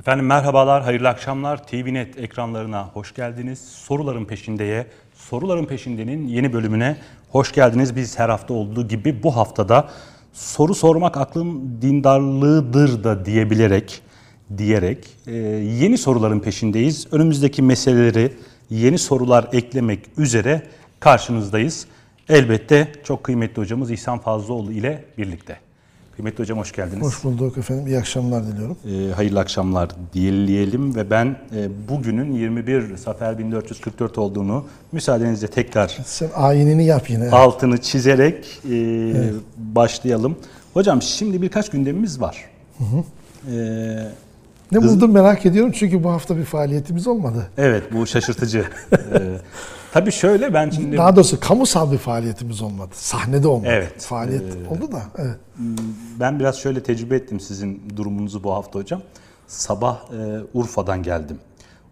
Efendim merhabalar, hayırlı akşamlar. TVNet ekranlarına hoş geldiniz. Soruların peşindeye, Soruların Peşinde'nin yeni bölümüne hoş geldiniz. Biz her hafta olduğu gibi bu haftada soru sormak aklın dindarlığıdır da diyebilerek, diyerek e, yeni soruların peşindeyiz. Önümüzdeki meseleleri yeni sorular eklemek üzere karşınızdayız. Elbette çok kıymetli hocamız İhsan Fazlıoğlu ile birlikte. Kıymetli hocam hoş geldiniz. Hoş bulduk efendim. İyi akşamlar diliyorum. E, hayırlı akşamlar diyelim ve ben e, bugünün 21 Safer 1444 olduğunu müsaadenizle tekrar Sen ayinini yap yine. altını çizerek e, başlayalım. Hocam şimdi birkaç gündemimiz var. E, ne buldum merak ediyorum çünkü bu hafta bir faaliyetimiz olmadı. evet bu şaşırtıcı. e, tabii şöyle ben şimdi Daha doğrusu kamusal bir faaliyetimiz olmadı. Sahnede olmadı. Evet. Faaliyet oldu da. Evet. ben biraz şöyle tecrübe ettim sizin durumunuzu bu hafta hocam. Sabah e, Urfa'dan geldim.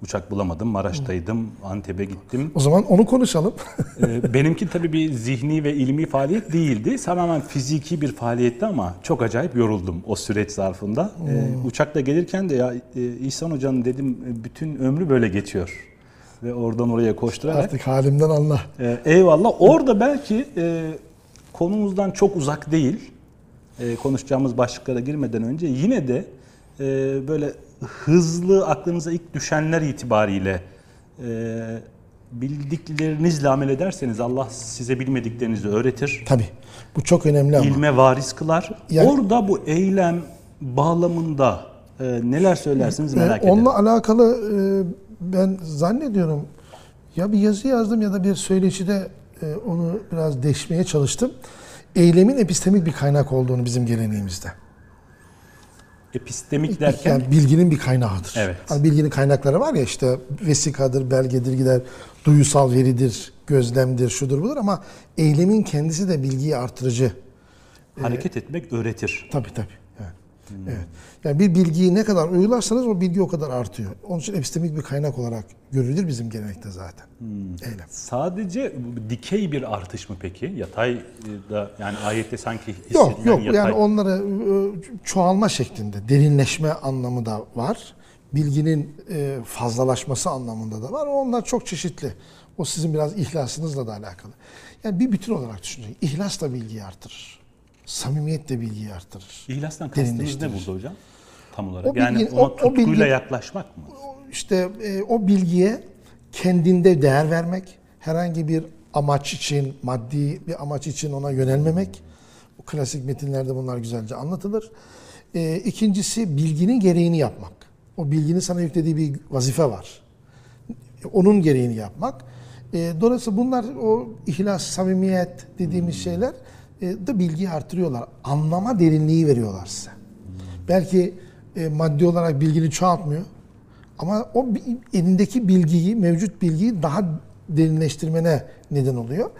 Uçak bulamadım. Maraş'taydım. Antep'e gittim. O zaman onu konuşalım. Ee, Benimki tabii bir zihni ve ilmi faaliyet değildi. Tamamen fiziki bir faaliyetti ama çok acayip yoruldum o süreç zarfında. Ee, uçakla gelirken de ya e, İhsan Hoca'nın dedim e, bütün ömrü böyle geçiyor. Ve oradan oraya koşturarak. Artık halimden anla. Ee, eyvallah. Orada belki e, konumuzdan çok uzak değil. E, konuşacağımız başlıklara girmeden önce yine de e, böyle hızlı aklınıza ilk düşenler itibariyle e, bildiklerinizle amel ederseniz Allah size bilmediklerinizi öğretir. Tabii. Bu çok önemli ama. ilme varis kılar. Yani- Orada bu eylem bağlamında e, neler söylersiniz Ee, merak ederim. Onunla alakalı e, ben zannediyorum ya bir yazı yazdım ya da bir söyleşide e, onu biraz deşmeye çalıştım. Eylemin epistemik bir kaynak olduğunu bizim geleneğimizde. Epistemik derken Yani bilginin bir kaynağıdır. Evet. Hani bilginin kaynakları var ya işte vesikadır, belgedir, gider, duyusal veridir, gözlemdir, şudur budur ama eylemin kendisi de bilgiyi artırıcı. hareket etmek öğretir. Tabii tabii. Yani, Evet. Yani bir bilgiyi ne kadar uygularsanız o bilgi o kadar artıyor. Onun için epistemik bir kaynak olarak görülür bizim gelenekte zaten. Eylem. Sadece dikey bir artış mı peki? Yatay e, da yani ayette sanki Yok yok yatay. yani onları e, çoğalma şeklinde derinleşme anlamı da var. Bilginin e, fazlalaşması anlamında da var. Onlar çok çeşitli. O sizin biraz ihlasınızla da alakalı. Yani bir bütün olarak düşünecek. İhlas da bilgiyi artırır. Samimiyet de bilgiyi artırır. İhlastan kastınız ne burada hocam? Tam olarak. O yani bilgi- ona o- o tutkuyla bilgi- yaklaşmak mı? İşte e, o bilgiye kendinde değer vermek, herhangi bir amaç için, maddi bir amaç için ona yönelmemek. O klasik metinlerde bunlar güzelce anlatılır. E, ikincisi bilginin gereğini yapmak. O bilginin sana yüklediği bir vazife var. Onun gereğini yapmak. E, dolayısıyla bunlar o ihlas, samimiyet dediğimiz şeyler e, de bilgiyi artırıyorlar. Anlama derinliği veriyorlar size. Belki e, maddi olarak bilgini çoğaltmıyor. Ama o elindeki bilgiyi, mevcut bilgiyi daha derinleştirmene neden oluyor.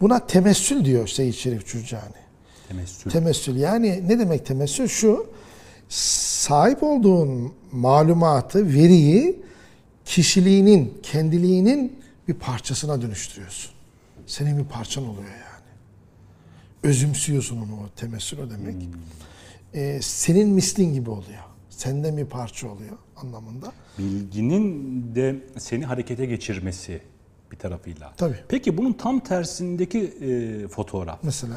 Buna temessül diyor Seyyid Şerif Cürcani. Temessül. Temessül yani ne demek temessül? Şu, sahip olduğun malumatı, veriyi kişiliğinin, kendiliğinin bir parçasına dönüştürüyorsun. Senin bir parçan oluyor yani. Özümsüyorsun onu o temessül o demek. Ee, senin mislin gibi oluyor. Senden bir parça oluyor anlamında. Bilginin de seni harekete geçirmesi bir tarafıyla. Tabii. Peki bunun tam tersindeki e, fotoğraf. Mesela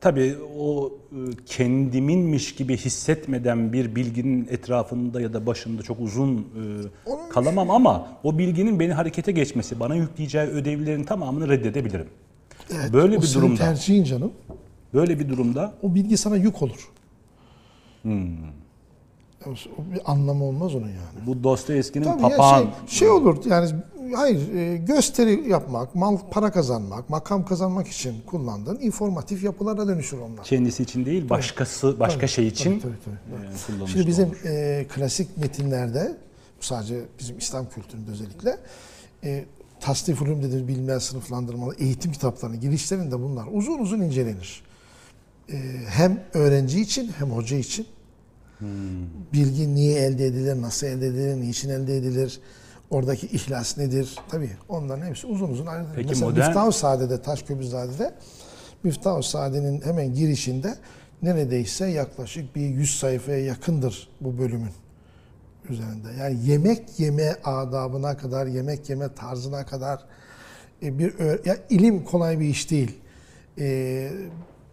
Tabii o e, kendiminmiş gibi hissetmeden bir bilginin etrafında ya da başında çok uzun e, kalamam ama o bilginin beni harekete geçmesi, bana yükleyeceği ödevlerin tamamını reddedebilirim. Böyle o bir senin durumda, tercihin canım. böyle bir durumda O bilgi sana yük olur. Hmm. O bir anlamı olmaz onun yani. bu Dostoyevski'nin Tabii papağan şey, şey olur yani hayır e, gösteri yapmak, mal para kazanmak, makam kazanmak için kullandığın informatif yapılara dönüşür onlar. kendisi için değil, başkası başka şey için Tabii, tabii, tabii. e, kullanmış Şimdi bizim olur. e, klasik metinlerde sadece bizim İslam kültüründe özellikle e, tasnif ulum dediğimiz bilimler sınıflandırmalı eğitim kitaplarının girişlerinde bunlar uzun uzun incelenir. E, hem öğrenci için hem hoca için Hmm. bilgi niye elde edilir, nasıl elde edilir, niçin elde edilir, oradaki ihlas nedir? Tabii onların hepsi uzun uzun ayrılır. Peki Mesela modern- Miftah-ı Saade'de, Taşköprüzade'de Miftah-ı Saade'nin hemen girişinde neredeyse yaklaşık bir 100 sayfaya yakındır bu bölümün üzerinde. Yani yemek yeme adabına kadar, yemek yeme tarzına kadar e, bir ya ilim kolay bir iş değil. E,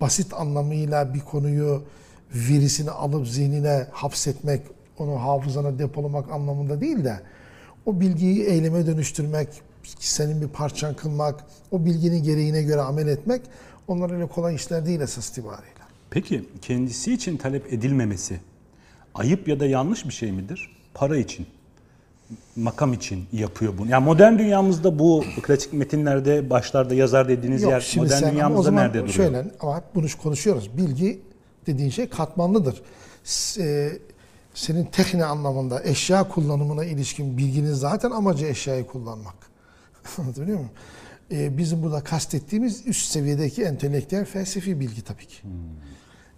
basit anlamıyla bir konuyu verisini alıp zihnine hapsetmek, onu hafızana depolamak anlamında değil de o bilgiyi eyleme dönüştürmek, senin bir parçan kılmak, o bilginin gereğine göre amel etmek onlar öyle kolay işler değil esas itibariyle. Peki kendisi için talep edilmemesi ayıp ya da yanlış bir şey midir? Para için, makam için yapıyor bunu. Yani modern dünyamızda bu klasik metinlerde başlarda yazar dediğiniz Yok, yer modern sen- ama o dünyamızda zaman nerede duruyor? Şöyle ama hep bunu konuşuyoruz. Bilgi dediğin şey katmanlıdır. S- e, senin tekne anlamında eşya kullanımına ilişkin bilginin zaten amacı eşyayı kullanmak. Anlatabiliyor muyum? E, bizim burada kastettiğimiz üst seviyedeki entelektüel felsefi bilgi tabii ki.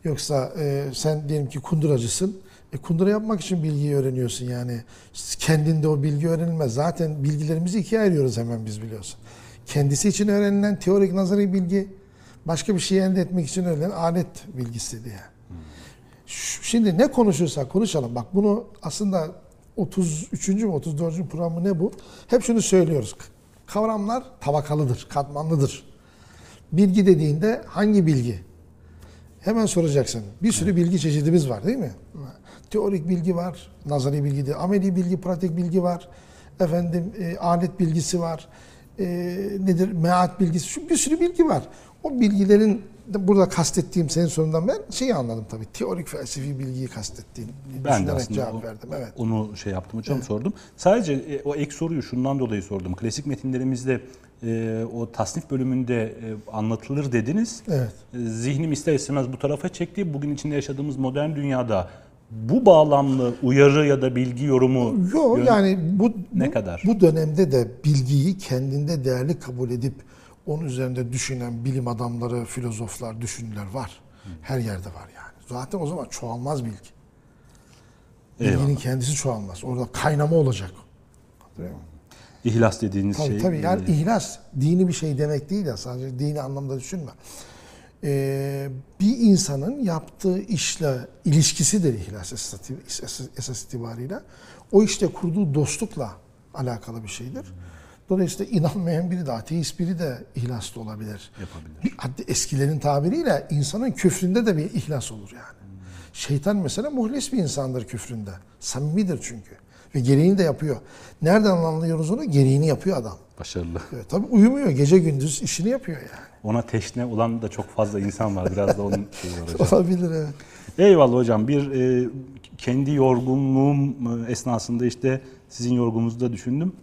Yoksa e, sen diyelim ki kunduracısın. E, kundura yapmak için bilgiyi öğreniyorsun yani. Kendinde o bilgi öğrenilmez. Zaten bilgilerimizi ikiye ayırıyoruz hemen biz biliyorsun. Kendisi için öğrenilen teorik nazari bilgi, başka bir şey elde etmek için öğrenilen alet bilgisi diye. Şimdi ne konuşursak konuşalım. Bak bunu aslında 33. mü 34. programı ne bu? Hep şunu söylüyoruz. Kavramlar tabakalıdır, katmanlıdır. Bilgi dediğinde hangi bilgi? Hemen soracaksın. Bir sürü bilgi çeşidimiz var değil mi? Teorik bilgi var, nazari bilgi de, ameli bilgi, pratik bilgi var. Efendim e, alet bilgisi var. E, nedir? Meat bilgisi. Şu bir sürü bilgi var. O bilgilerin burada kastettiğim senin sorundan ben şeyi anladım tabii. Teorik felsefi bilgiyi kastettiğim. Ben de aslında cevap o- verdim. Evet. onu şey yaptım hocam sordum. Sadece e, o ek soruyu şundan dolayı sordum. Klasik metinlerimizde e, o tasnif bölümünde e, anlatılır dediniz. Evet. E, Zihnim ister istemez bu tarafa çekti. Bugün içinde yaşadığımız modern dünyada bu bağlamlı uyarı ya da bilgi yorumu Yok yön- yani bu, Ne bu, kadar? bu dönemde de bilgiyi kendinde değerli kabul edip onun üzerinde düşünen bilim adamları, filozoflar, düşünürler var. Her yerde var yani. Zaten o zaman çoğalmaz bilgi. Bilginin Eyvallah. kendisi çoğalmaz. Orada kaynama olacak. Değil mi? İhlas dediğiniz Tabii şey. tabii. Yani e, ihlas dini bir şey demek değil ya sadece dini anlamda düşünme. Ee, bir insanın yaptığı işle ilişkisidir ihlas esas, itibariyle. O işte kurduğu dostlukla alakalı bir şeydir. Dolayısıyla inanmayan biri de ateist biri de ihlaslı olabilir. Yapabilir. Bir- Hatta eskilerin tabiriyle insanın küfründe de bir ihlas olur yani. Şeytan mesela muhlis bir insandır küfründe. Samimidir çünkü. Ve gereğini de yapıyor. Nereden anlıyoruz onu? Gereğini yapıyor adam. başarılı. Evet, tabii uyumuyor. Gece gündüz işini yapıyor yani. Ona teşne olan da çok fazla insan var. Biraz da onun şeyi var hocam. Olabilir evet. Eyvallah hocam. Bir e, kendi yorgunluğum e, esnasında işte sizin yorgununuzu da düşündüm.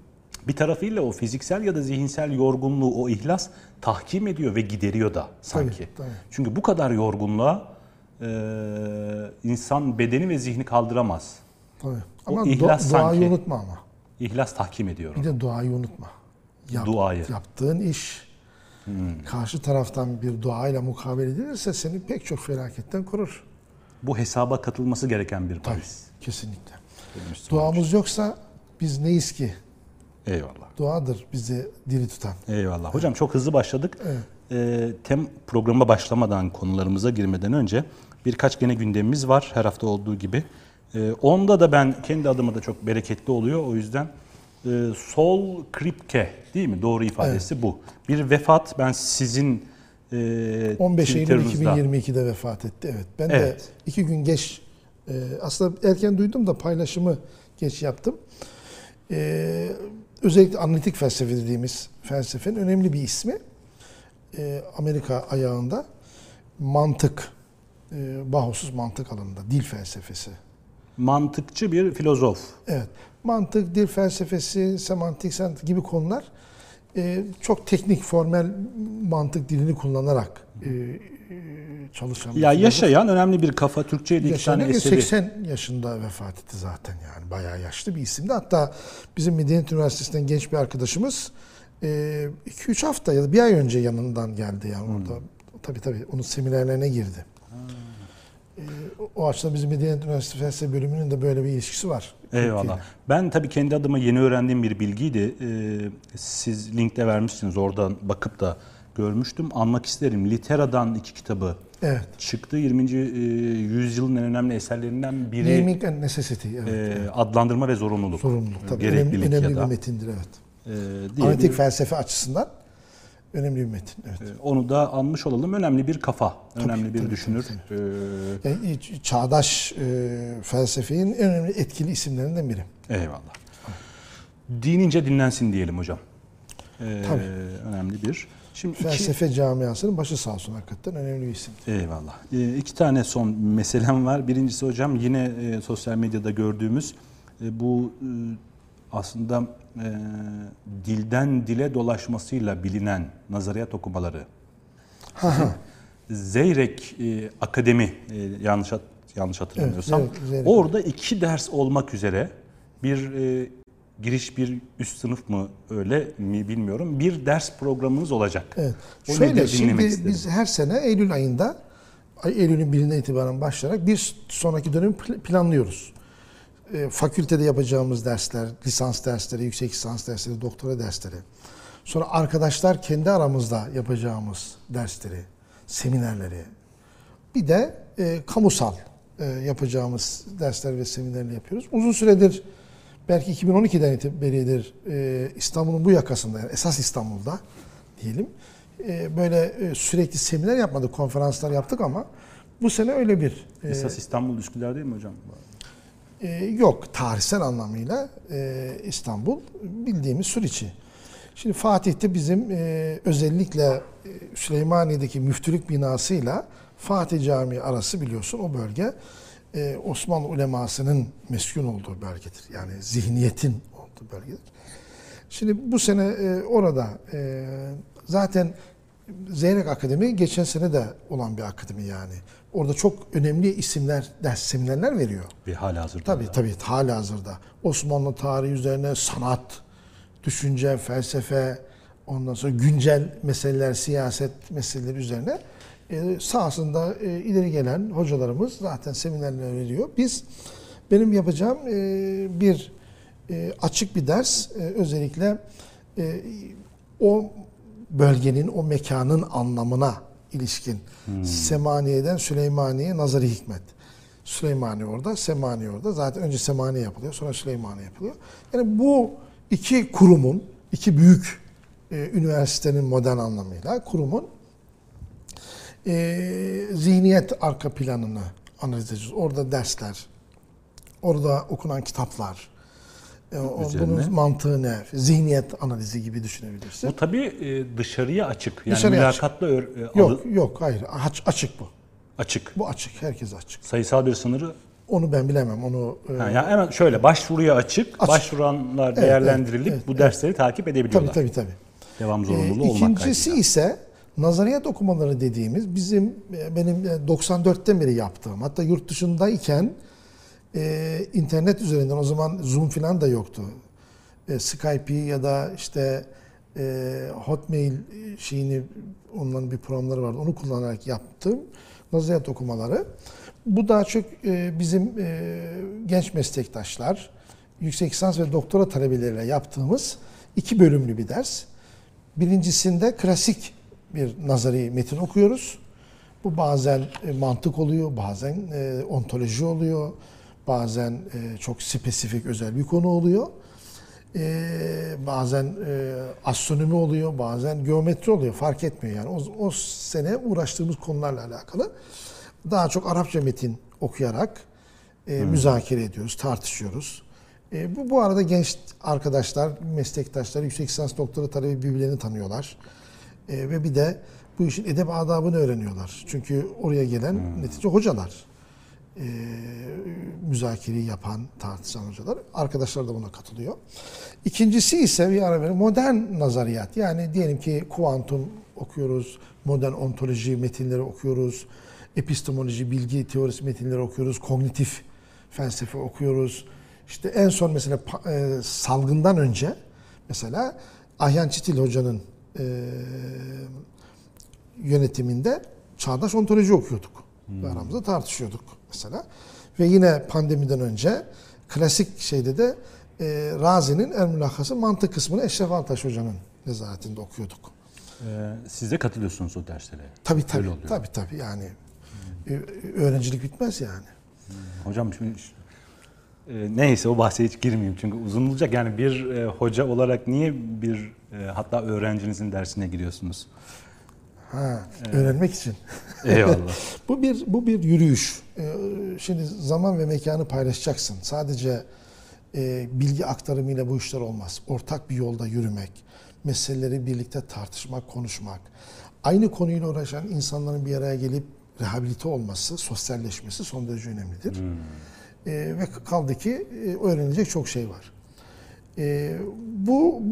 Bir tarafıyla o fiziksel ya da zihinsel yorgunluğu o ihlas tahkim ediyor ve gideriyor da sanki. Tabii, tabii. Çünkü bu kadar yorgunluğa e, insan bedeni ve zihni kaldıramaz. Tabii. O Ama ihlas du- duayı sanki. unutma ama. İhlas tahkim ediyor. Bir de duayı unutma. Yap- Duayı. Yaptığın iş karşı taraftan bir duayla mukabele edilirse seni pek çok felaketten korur. Bu hesaba katılması gereken bir Tabii. bahis. Kesinlikle. Müslüman Duamız yoksa biz neyiz ki? Eyvallah. Duadır bizi diri tutan. Eyvallah. Hocam çok hızlı başladık. Evet. Ee, tem programa başlamadan konularımıza girmeden önce birkaç gene gündemimiz var her hafta olduğu gibi. Ee, onda da ben kendi adıma da çok bereketli oluyor. O yüzden e, Sol Kripke değil mi? Doğru ifadesi bu. Bir vefat ben sizin e, 15 Eylül Twitter'ınızda- 2022'de vefat etti. Evet. Ben Evet. de iki gün geç e, aslında erken duydum da paylaşımı geç yaptım. E, özellikle analitik felsefe dediğimiz felsefenin önemli bir ismi. E, Amerika ayağında mantık, e, bahusuz mantık alanında dil felsefesi. Mantıkçı bir filozof. Evet. Mantık, dil felsefesi, semantik, gibi konular e, çok teknik, formel mantık dilini kullanarak e, e, çalışan Ya yaşayan önemli bir kafa. Türkçe ile iki tane eseri. 80 yaşında vefat etti zaten yani bayağı yaşlı bir isimdi. Hatta bizim Medeniyet Üniversitesi'nden genç bir arkadaşımız 2-3 hafta ya da bir ay önce yanından geldi yani Hmm. orada. Tabii tabii onun seminerlerine girdi. E, o- açıdan bizim Medeniyet Üniversitesi Felsefe bölümünün de böyle bir ilişkisi var. Eyvallah. Türkiye'yle. Ben tabii kendi adıma yeni öğrendiğim bir bilgiydi. Ee, siz linkte vermişsiniz oradan bakıp da görmüştüm. Anmak isterim. Litera'dan iki kitabı Evet. çıktığı 20. e, yüzyılın en önemli eserlerinden biri Naming and necessity. Evet. e, adlandırma ve zorunluluk. Sorumluluk tabii. Gereklilik önemli, önemli ya da bir metindir evet. e, Analitik bir- felsefe açısından önemli bir metin. Evet. e, onu da anmış olalım. Önemli bir kafa, önemli bir düşünür. E, Yani ç- çağdaş e, felsefenin en önemli etkili isimlerinden biri. Eyvallah. Dinince dinlensin diyelim hocam. Ee, Tabii. Önemli bir. Şimdi iki, Felsefe camiasının başı sağ olsun hakikaten önemli bir isim. eyvallah. Ee, iki tane son meselem var. Birincisi hocam yine e, sosyal medyada gördüğümüz e, bu e, aslında e, dilden dile dolaşmasıyla bilinen nazariyat okumaları. Zeyrek e, Akademi e, yanlış hat- yanlış hatırlamıyorsam. Evet, Zeyrek. Orada iki ders olmak üzere bir e, giriş bir üst sınıf mı öyle mi bilmiyorum. Bir ders programınız olacak. Evet. O Şöyle şimdi biz her sene Eylül ayında ay- Eylül'ün birinden itibaren başlayarak bir sonraki dönemi pl- planlıyoruz. E, fakültede yapacağımız dersler, lisans dersleri, yüksek lisans dersleri, doktora dersleri. Sonra arkadaşlar kendi aramızda yapacağımız dersleri, seminerleri. Bir de e, kamusal e, yapacağımız dersler ve seminerleri yapıyoruz. Uzun süredir belki 2012'den itibaridir e, İstanbul'un bu yakasında yani esas İstanbul'da diyelim e, böyle e, sürekli seminer yapmadık, konferanslar yaptık ama bu sene öyle bir e, Esas İstanbul Üsküdar değil mi hocam? E, yok tarihsel anlamıyla e, İstanbul bildiğimiz Suriçi. Şimdi Fatih'te bizim e, özellikle e, Süleymaniye'deki müftülük binasıyla Fatih Camii arası biliyorsun o bölge e, Osmanlı ulemasının meskun olduğu bölgedir. Yani zihniyetin olduğu bölgedir. Şimdi bu sene e, orada e, zaten Zeyrek Akademi geçen sene de olan bir akademi yani. Orada çok önemli isimler, ders seminerler veriyor. Bir hala hazırda. Tabii tabii hala hazırda. Osmanlı tarihi üzerine sanat, düşünce, felsefe, ondan sonra güncel meseleler, siyaset meseleleri üzerine e, sahasında e, ileri gelen hocalarımız zaten seminerler veriyor. Biz benim yapacağım e, bir e, açık bir ders e, özellikle e, o bölgenin, o mekanın anlamına ilişkin Semaniye'den Süleymaniye Nazari Hikmet. Süleymaniye orada, Semaniye orada. Zaten önce Semaniye yapılıyor, sonra Süleymaniye yapılıyor. Yani bu iki kurumun, iki büyük e, üniversitenin modern anlamıyla kurumun e, zihniyet arka planını analiz edeceğiz. Orada dersler, orada okunan kitaplar, Üzerine. bunun mantığı ne, zihniyet analizi gibi düşünebilirsin. Bu tabii e, dışarıya açık. Yani Dışarıya açık. mülakatla ör- e, Yok, yok, hayır. Aç, açık bu. açık. Bu açık, herkes açık. Sayısal bir sınırı. Onu ben bilemem. Onu e, Ha, yani hemen şöyle başvuruya açık. Açık. Başvuranlar değerlendirilip bu dersleri takip tabii edebiliyorlar. tabii tabii. Devam Ee, zorunluluğu olmak İkincisi kaydıyla. ise nazariyat okumaları dediğimiz bizim e, benim e, 94'ten beri yaptığım hatta yurt dışındayken e, internet üzerinden o zaman Zoom falan da yoktu. E, Skype ya da işte e, Hotmail şeyini onların bir programları vardı. Onu kullanarak yaptığım nazariyat okumaları. Bu daha çok e, bizim e, genç meslektaşlar, yüksek lisans ve doktora talebeleriyle yaptığımız iki bölümlü bir ders. Birincisinde klasik bir nazari metin okuyoruz. Bu bazen e, mantık oluyor, bazen e, ontoloji oluyor, bazen e, çok spesifik özel bir konu oluyor. E, bazen e, astronomi oluyor, bazen geometri oluyor. Fark etmiyor yani. O, o sene uğraştığımız konularla alakalı. Daha çok Arapça metin okuyarak e, müzakere ediyoruz, tartışıyoruz. E, bu, bu arada genç arkadaşlar, meslektaşlar, yüksek lisans doktora talebi birbirlerini tanıyorlar. E, ve bir de bu işin edep adabını öğreniyorlar. Çünkü oraya gelen netice hocalar. E, müzakereyi yapan, tartışan hocalar. Arkadaşlar da buna katılıyor. İkincisi ise bir ara verin modern nazariyat. Yani diyelim ki kuantum okuyoruz, modern ontoloji metinleri okuyoruz, epistemoloji, bilgi teorisi metinleri okuyoruz, kognitif felsefe okuyoruz. İşte en son mesela e, salgından önce mesela Ahyan Çitil Hoca'nın e, yönetiminde çağdaş ontoloji okuyorduk. Ve aramızda tartışıyorduk mesela. Ve yine pandemiden önce klasik şeyde de e, Razi'nin El Mülahası mantık kısmını Eşref Altaş Hoca'nın nezaretinde okuyorduk. Ee, siz de katılıyorsunuz o derslere. Tabii tabii. Tabii tabii yani e, öğrencilik bitmez yani. Hocam şimdi e, neyse o bahse hiç girmeyeyim çünkü uzun olacak. Yani bir e, hoca olarak niye bir e, hatta öğrencinizin dersine giriyorsunuz? Ha, öğrenmek için. Eyvallah. Bu bir bu bir yürüyüş. Ee, Şimdi zaman ve mekanı paylaşacaksın. Sadece e, bilgi aktarımıyla bu işler olmaz. Ortak bir yolda yürümek, meseleleri birlikte tartışmak, konuşmak. Aynı konuyla uğraşan insanların bir araya gelip rehabilite olması, sosyalleşmesi son derece önemlidir. Ee, ve kaldı ki e, öğrenilecek çok şey var. Ee, bu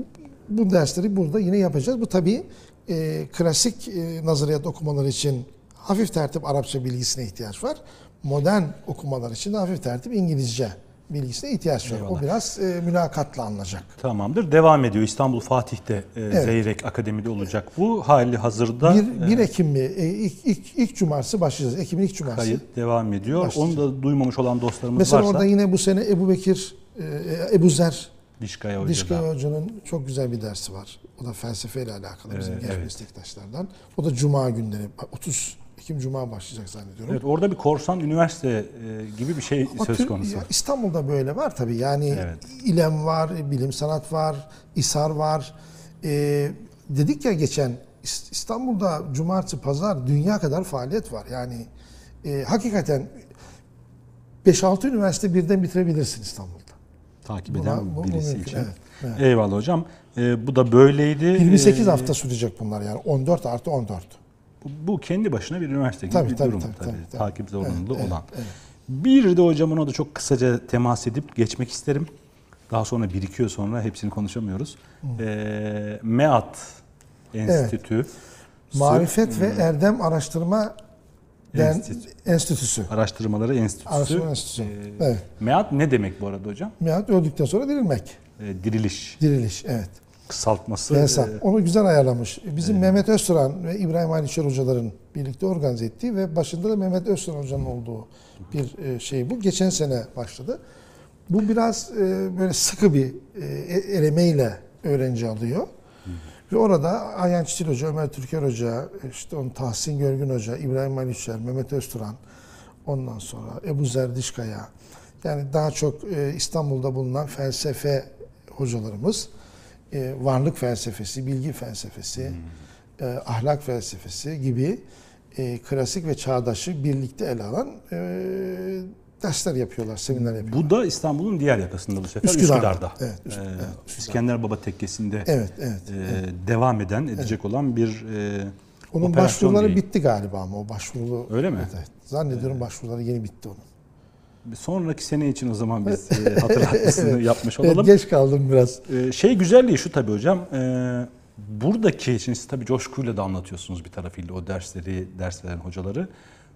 bu dersleri burada yine yapacağız. Bu tabii e, klasik e, nazariyat okumaları için hafif tertip Arapça bilgisine ihtiyaç var. Modern okumalar için de hafif tertip İngilizce bilgisine ihtiyaç var. Eyvallah. O biraz e, mülakatla alınacak. Tamamdır. Devam ediyor. İstanbul Fatih'te e, Zeyrek Akademi'de olacak. Bu hali hazırda 1, 1 Ekim mi? E, ilk, ilk, ilk cumartesi başlayacağız. Ekim'in ilk cumartesi. kayıt devam ediyor. Başlayacak. Onu da duymamış olan dostlarımız Mesela varsa orada yine bu sene Ebu Bekir, e, Ebu Zer Dişkaya Hoca Dişkaya. Hoca'nın çok güzel bir dersi var. O da felsefeyle alakalı bizim Ee, genç evet. meslektaşlardan. O da Cuma günleri. 30 Ekim Cuma başlayacak zannediyorum. Evet, orada bir korsan üniversite e, gibi bir şey Ama söz Tür- konusu. ya İstanbul'da böyle var tabii. Yani Evet. İlem var, bilim sanat var, İSAR var. Ee, dedik ya geçen İs- İstanbul'da cumartesi, pazar dünya kadar faaliyet var. Yani e, hakikaten 5-6 üniversite birden bitirebilirsin İstanbul'da. Takip Buna- eden bu- birisi mümkün, için. evet, evet. Eyvallah hocam. E, bu da böyleydi. 28 E, hafta sürecek bunlar yani. 14 artı 14. bu, bu kendi başına bir üniversite gibi Tabii, bir tabii, durum tabii, tabii. tabii, tabii. Takip zorunluluğu Evet, olan. evet, Bir de hocam ona da çok kısaca temas edip geçmek isterim. Daha sonra birikiyor sonra hepsini konuşamıyoruz. E, MEAT Enstitü. Marifet ve Erdem Araştırma Den- Enstitü. Enstitüsü. Araştırmaları Enstitüsü. Araştırma Enstitüsü. E, Evet. MEAT ne demek bu arada hocam? Nihat öldükten sonra dirilmek. E, diriliş. Diriliş, evet. Kısaltması. E, Onu güzel ayarlamış. Bizim Mehmet Özturan ve İbrahim Alişer hocaların birlikte organize ettiği ve başında da Mehmet Özturan hocanın olduğu bir e, şey bu. Geçen sene başladı. Bu biraz e, böyle sıkı bir e, elemeyle öğrenci alıyor. Ve orada Ayhan Çitil Hoca, Ömer Türker Hoca, işte onun Tahsin Görgün Hoca, İbrahim Alişer, Mehmet Özturan, ondan sonra Ebu Zerdişkaya, yani daha çok e, İstanbul'da bulunan felsefe hocalarımız, e, varlık felsefesi, bilgi felsefesi, e, ahlak felsefesi gibi e, klasik ve çağdaşı birlikte ele alan e, dersler yapıyorlar, seminer yapıyorlar. Bu da İstanbul'un diğer yakasında bu sefer Üsküdar'da. Üsküdar'da. Evet, Üsk- Ee, evet, Üsküdar. İskender Baba Tekkesi'nde Evet, evet. e, devam eden, edecek olan bir e, Onun başvuruları diyeyim. bitti galiba ama o başvurulu. Öyle mi? Evet, evet. Zannediyorum başvuruları yeni bitti onun. Bir Sonraki sene için o zaman biz e, hatırlatmasını yapmış Evet, olalım. geç kaldım biraz. E, şey güzelliği şu tabii hocam. E, buradaki, şimdi siz tabii coşkuyla da anlatıyorsunuz bir tarafıyla o dersleri, ders veren hocaları.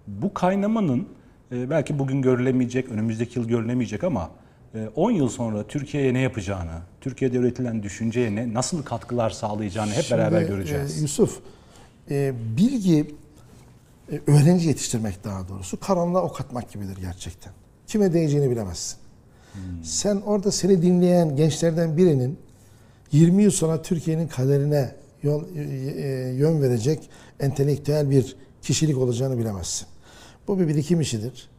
Bu kaynamanın e, belki bugün görülemeyecek, önümüzdeki yıl görülemeyecek ama e, 10 yıl sonra Türkiye'ye ne yapacağını, Türkiye'de üretilen düşünceye ne, nasıl katkılar sağlayacağını hep beraber Şimdi, göreceğiz. e, Yusuf, e, bilgi e, öğrenci yetiştirmek daha doğrusu karanlığa ok atmak gibidir gerçekten. Kime değeceğini bilemezsin. Sen orada seni dinleyen gençlerden birinin 20 yıl sonra Türkiye'nin kaderine yol, e, e, yön verecek entelektüel bir kişilik olacağını bilemezsin. Bu bir birikim işidir.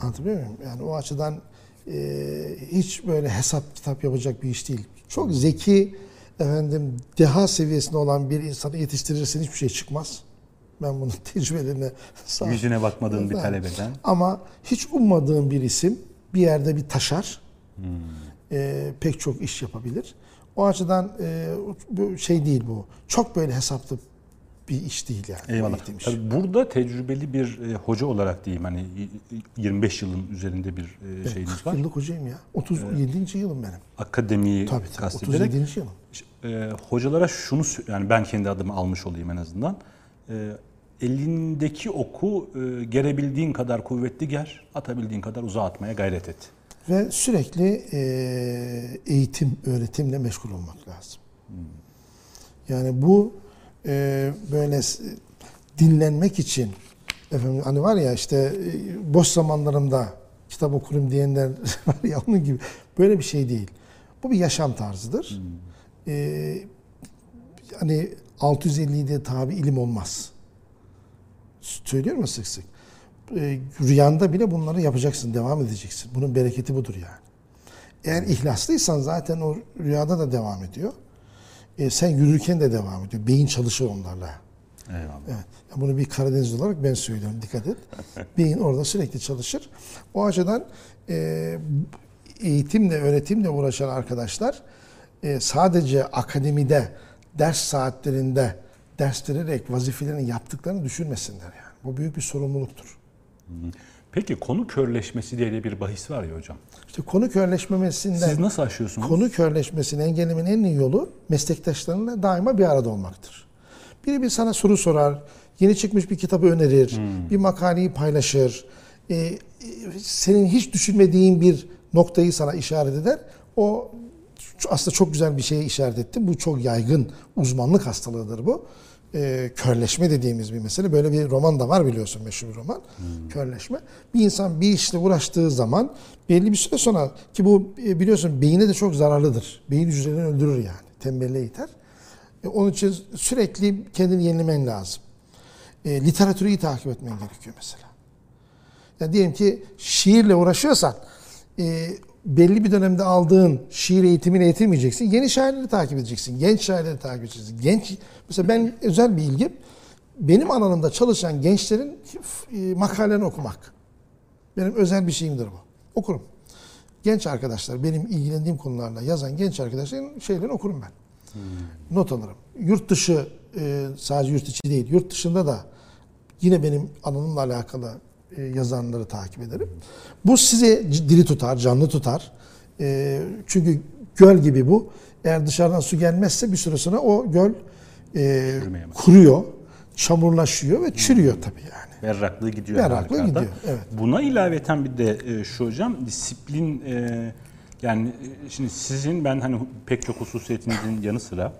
Anlatabiliyor muyum? Yani o açıdan e, hiç böyle hesap kitap yapacak bir iş değil. Çok zeki, efendim deha seviyesinde olan bir insanı yetiştirirsen hiçbir şey çıkmaz. Ben bunun tecrübelerine sahip. Yüzüne bakmadığın bir talebeden. Ama hiç ummadığın bir isim bir yerde bir taşar. E, pek çok iş yapabilir. O açıdan e, bu şey değil bu. Çok böyle hesaplı bir iş değil yani. Eyvallah. eğitim işi. Tabii burada tecrübeli bir e, hoca olarak diyeyim hani y- 25 yılın üzerinde bir e, Ben şeyiniz 40 var. yıllık hocayım ya. 37. yılım benim. Akademiyi Tabii tabii. kastederek 37. yılım. e, hocalara şunu yani ben kendi adımı almış olayım en azından. E, elindeki oku e, gerebildiğin kadar kuvvetli ger, atabildiğin kadar uzağa atmaya gayret et. Ve sürekli e, eğitim, öğretimle meşgul olmak lazım. Yani bu e, böyle dinlenmek için efendim hani var ya işte e, boş zamanlarımda kitap okurum diyenler var ya onun gibi böyle bir şey değil. Bu bir yaşam tarzıdır. E, hani 650'de tabi ilim olmaz. Söylüyorum ya sık sık. e, rüyanda bile bunları yapacaksın, devam edeceksin. Bunun bereketi budur yani. Eğer ihlaslıysan zaten o rüyada da devam ediyor. E, sen yürürken de devam ediyor. Beyin çalışır onlarla. Eyvallah. Evet. Bunu bir Karadenizli olarak ben söylüyorum. Dikkat et. Beyin orada sürekli çalışır. O açıdan e, eğitimle, öğretimle uğraşan arkadaşlar e, sadece akademide, ders saatlerinde ders vererek vazifelerini yaptıklarını düşünmesinler yani. Bu büyük bir sorumluluktur. Peki konu körleşmesi diye bir bahis var ya hocam. İşte konu körleşmemesinden Siz nasıl aşıyorsunuz? Konu körleşmesini engellemenin en iyi yolu meslektaşlarınla daima bir arada olmaktır. Biri bir sana soru sorar, yeni çıkmış bir kitabı önerir, bir makaleyi paylaşır, e, e, senin hiç düşünmediğin bir noktayı sana işaret eder. O aslında çok güzel bir şeye işaret etti. Bu çok yaygın uzmanlık hastalığıdır bu. E, körleşme dediğimiz bir mesele. Böyle bir roman da var biliyorsun meşhur bir roman. Körleşme. Bir insan bir işle uğraştığı zaman belli bir süre sonra ki bu e, biliyorsun beyine de çok zararlıdır. Beyin hücrelerini öldürür yani. Tembelliğe iter. E, onun için sürekli kendini yenilemen lazım. E, literatürü iyi takip etmen gerekiyor mesela. Yani diyelim ki şiirle uğraşıyorsan e, belli bir dönemde aldığın şiir eğitimini eğitilmeyeceksin. Yeni şairleri takip edeceksin. Genç şairleri takip edeceksin. Genç mesela ben özel bir ilgim benim alanımda çalışan gençlerin e, makalelerini okumak. Benim özel bir şeyimdir bu. Okurum. Genç arkadaşlar benim ilgilendiğim konularla yazan genç arkadaşların şeylerini okurum ben. Not alırım. Yurt dışı e, sadece yurt içi değil, yurt dışında da yine benim alanımla alakalı yazanları takip ederim. Bu sizi diri tutar, canlı tutar. E, çünkü göl gibi bu. Eğer dışarıdan su gelmezse bir süre sonra o göl e, kuruyor, çamurlaşıyor ve çürüyor tabii yani. Berraklığı gidiyor. Berraklığı gidiyor, evet. Buna ilaveten bir de e, şu hocam disiplin e, yani e, şimdi sizin ben hani pek çok hususiyetinizin yanı sıra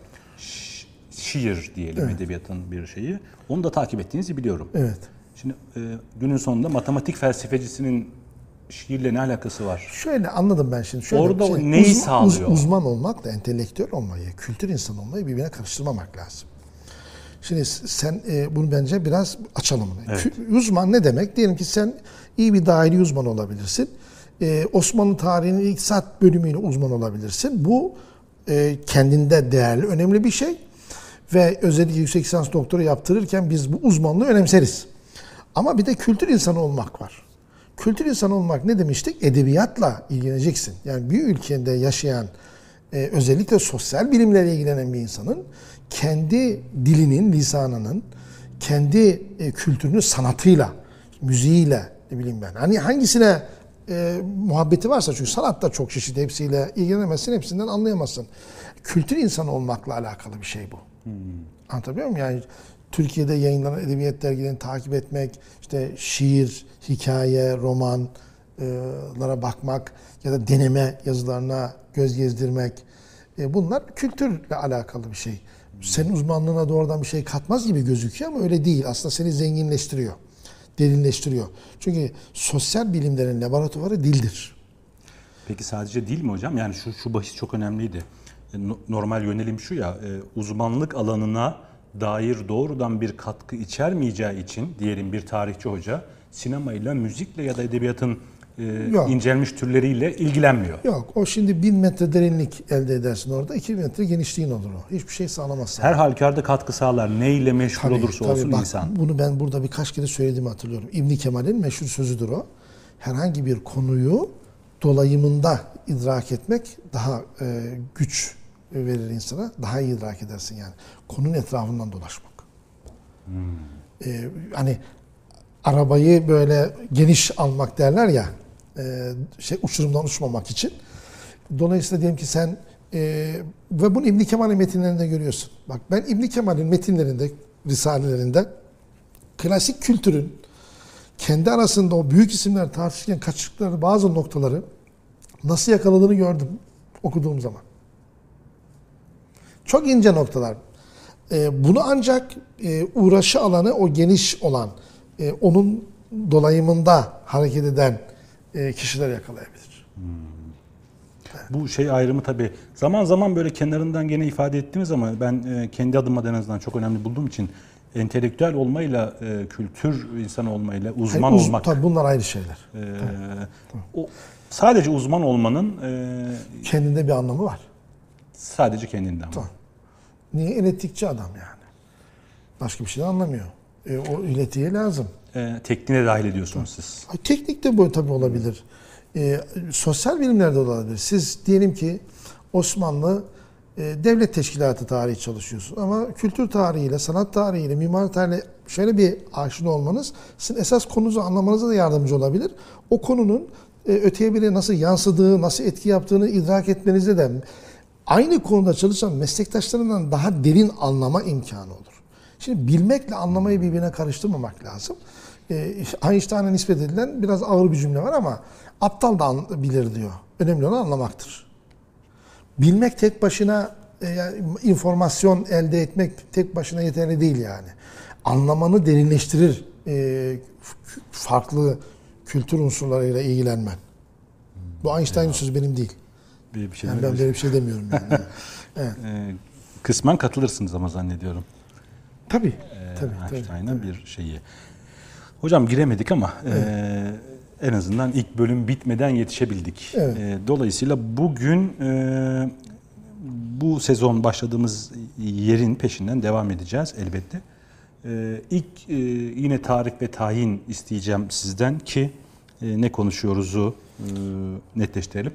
şiir diyelim edebiyatın bir şeyi. Onu da takip ettiğinizi biliyorum. Evet. Şimdi e, günün sonunda matematik felsefecisinin şiirle ne alakası var? Şöyle anladım ben şimdi. Şöyle Orada o neyi uz- uz- sağlıyor? uzman olmakla entelektüel olmayı, kültür insanı olmayı birbirine karıştırmamak lazım. Şimdi sen e, bunu bence biraz açalım. Evet. Uzman ne demek? Diyelim ki sen iyi bir dahili uzman olabilirsin. E, Osmanlı tarihinin iktisat bölümüyle uzman olabilirsin. Bu e, kendinde değerli, önemli bir şey. Ve özellikle yüksek lisans doktora yaptırırken biz bu uzmanlığı önemseriz. Ama bir de kültür insanı olmak var. Kültür insanı olmak ne demiştik? Edebiyatla ilgileneceksin. Yani bir ülkede yaşayan, e, özellikle sosyal bilimlerle ilgilenen bir insanın kendi dilinin, lisanının, kendi e, kültürünün sanatıyla, müziğiyle, ne bileyim ben. Hani hangisine e, muhabbeti varsa çünkü sanat da çok çeşitli hepsiyle ilgilenemezsin, hepsinden anlayamazsın. Kültür insanı olmakla alakalı bir şey bu. Anlatabiliyor muyum? Yani Türkiye'de yayınlanan edebiyat dergilerini takip etmek, işte şiir, hikaye, romanlara bakmak ya da deneme yazılarına göz gezdirmek. e, Bunlar kültürle alakalı bir şey. Senin uzmanlığına doğrudan bir şey katmaz gibi gözüküyor ama öyle değil. Aslında seni zenginleştiriyor, derinleştiriyor. Çünkü sosyal bilimlerin laboratuvarı dildir. Peki sadece değil mi hocam? Yani şu, şu bahis çok önemliydi. E, no- Normal yönelim şu ya, e, uzmanlık alanına dair doğrudan bir katkı içermeyeceği için diyelim bir tarihçi hoca sinemayla, müzikle ya da edebiyatın e, Yok. incelmiş türleriyle ilgilenmiyor. Yok, o şimdi bin metre derinlik elde edersin orada, iki metre genişliğin olur o. Hiçbir şey sağlamazsın. Her halükarda katkı sağlar. Neyle meşgul Tabii, olursa tabii. olsun Bak, insan. Bunu ben burada birkaç kere söylediğimi hatırlıyorum. İbn Kemal'in meşhur sözüdür o. Herhangi bir konuyu dolayımında idrak etmek daha e, güç verir insana. Daha iyi idrak edersin yani. Konunun etrafından dolaşmak. E, hani arabayı böyle geniş almak derler ya e, şey uçurumdan uçmamak için. Dolayısıyla diyelim ki sen e, ve bunu İbn Kemal'in metinlerinde görüyorsun. Bak ben İbn Kemal'in metinlerinde, risalelerinde klasik kültürün kendi arasında o büyük isimler tartışırken kaçtıkları bazı noktaları nasıl yakaladığını gördüm okuduğum zaman. Çok ince noktalar. E, bunu ancak e, uğraşı alanı o geniş olan, e, onun dolayımında hareket eden e, kişiler yakalayabilir. Bu şey ayrımı tabii zaman zaman böyle kenarından gene ifade ettiğimiz ama ben e, kendi adıma en azından çok önemli bulduğum için entelektüel olmayla, e, kültür insanı olmayla, uzman Yani uz- olmak. Tabii bunlar ayrı şeyler. e, o sadece uzman olmanın e, Kendinde bir anlamı var. Sadece kendinden. Tamam. Niye? Eletikçi adam yani. Başka bir şey anlamıyor. E, o iletiye lazım. E, tekniğe dahil ediyorsunuz siz. Ay, Teknik de bu tabii olabilir. E, sosyal bilimlerde olabilir. Siz diyelim ki Osmanlı e, devlet teşkilatı tarihi çalışıyorsunuz. Ama kültür tarihiyle, sanat tarihiyle, mimari tarihiyle şöyle bir aşina olmanız sizin esas konunuzu anlamanıza da yardımcı olabilir. O konunun e, öteye biri nasıl yansıdığı, nasıl etki yaptığını idrak etmenizde de aynı konuda çalışan meslektaşlarından daha derin anlama imkanı olur. Şimdi bilmekle anlamayı birbirine karıştırmamak lazım. Ee, Einstein'a nispet edilen biraz ağır bir cümle var ama aptal da bilir diyor. Önemli olan anlamaktır. Bilmek tek başına e, yani informasyon elde etmek tek başına yeterli değil yani. Anlamanı derinleştirir e, farklı kültür unsurlarıyla ilgilenmen. Bu Einstein'ın sözü benim değil. Bir, bir şey Yani ben böyle bir şey demiyorum yani. E, kısmen katılırsınız ama zannediyorum. tabii. e, tabii, tabii. Einstein'a bir şeyi. Hocam giremedik ama e, en azından ilk bölüm bitmeden yetişebildik. Evet. E, dolayısıyla bugün e, bu sezon başladığımız yerin peşinden devam edeceğiz elbette. E, ilk e, yine tarih ve tayin isteyeceğim sizden ki e, ne konuşuyoruzu e, netleştirelim.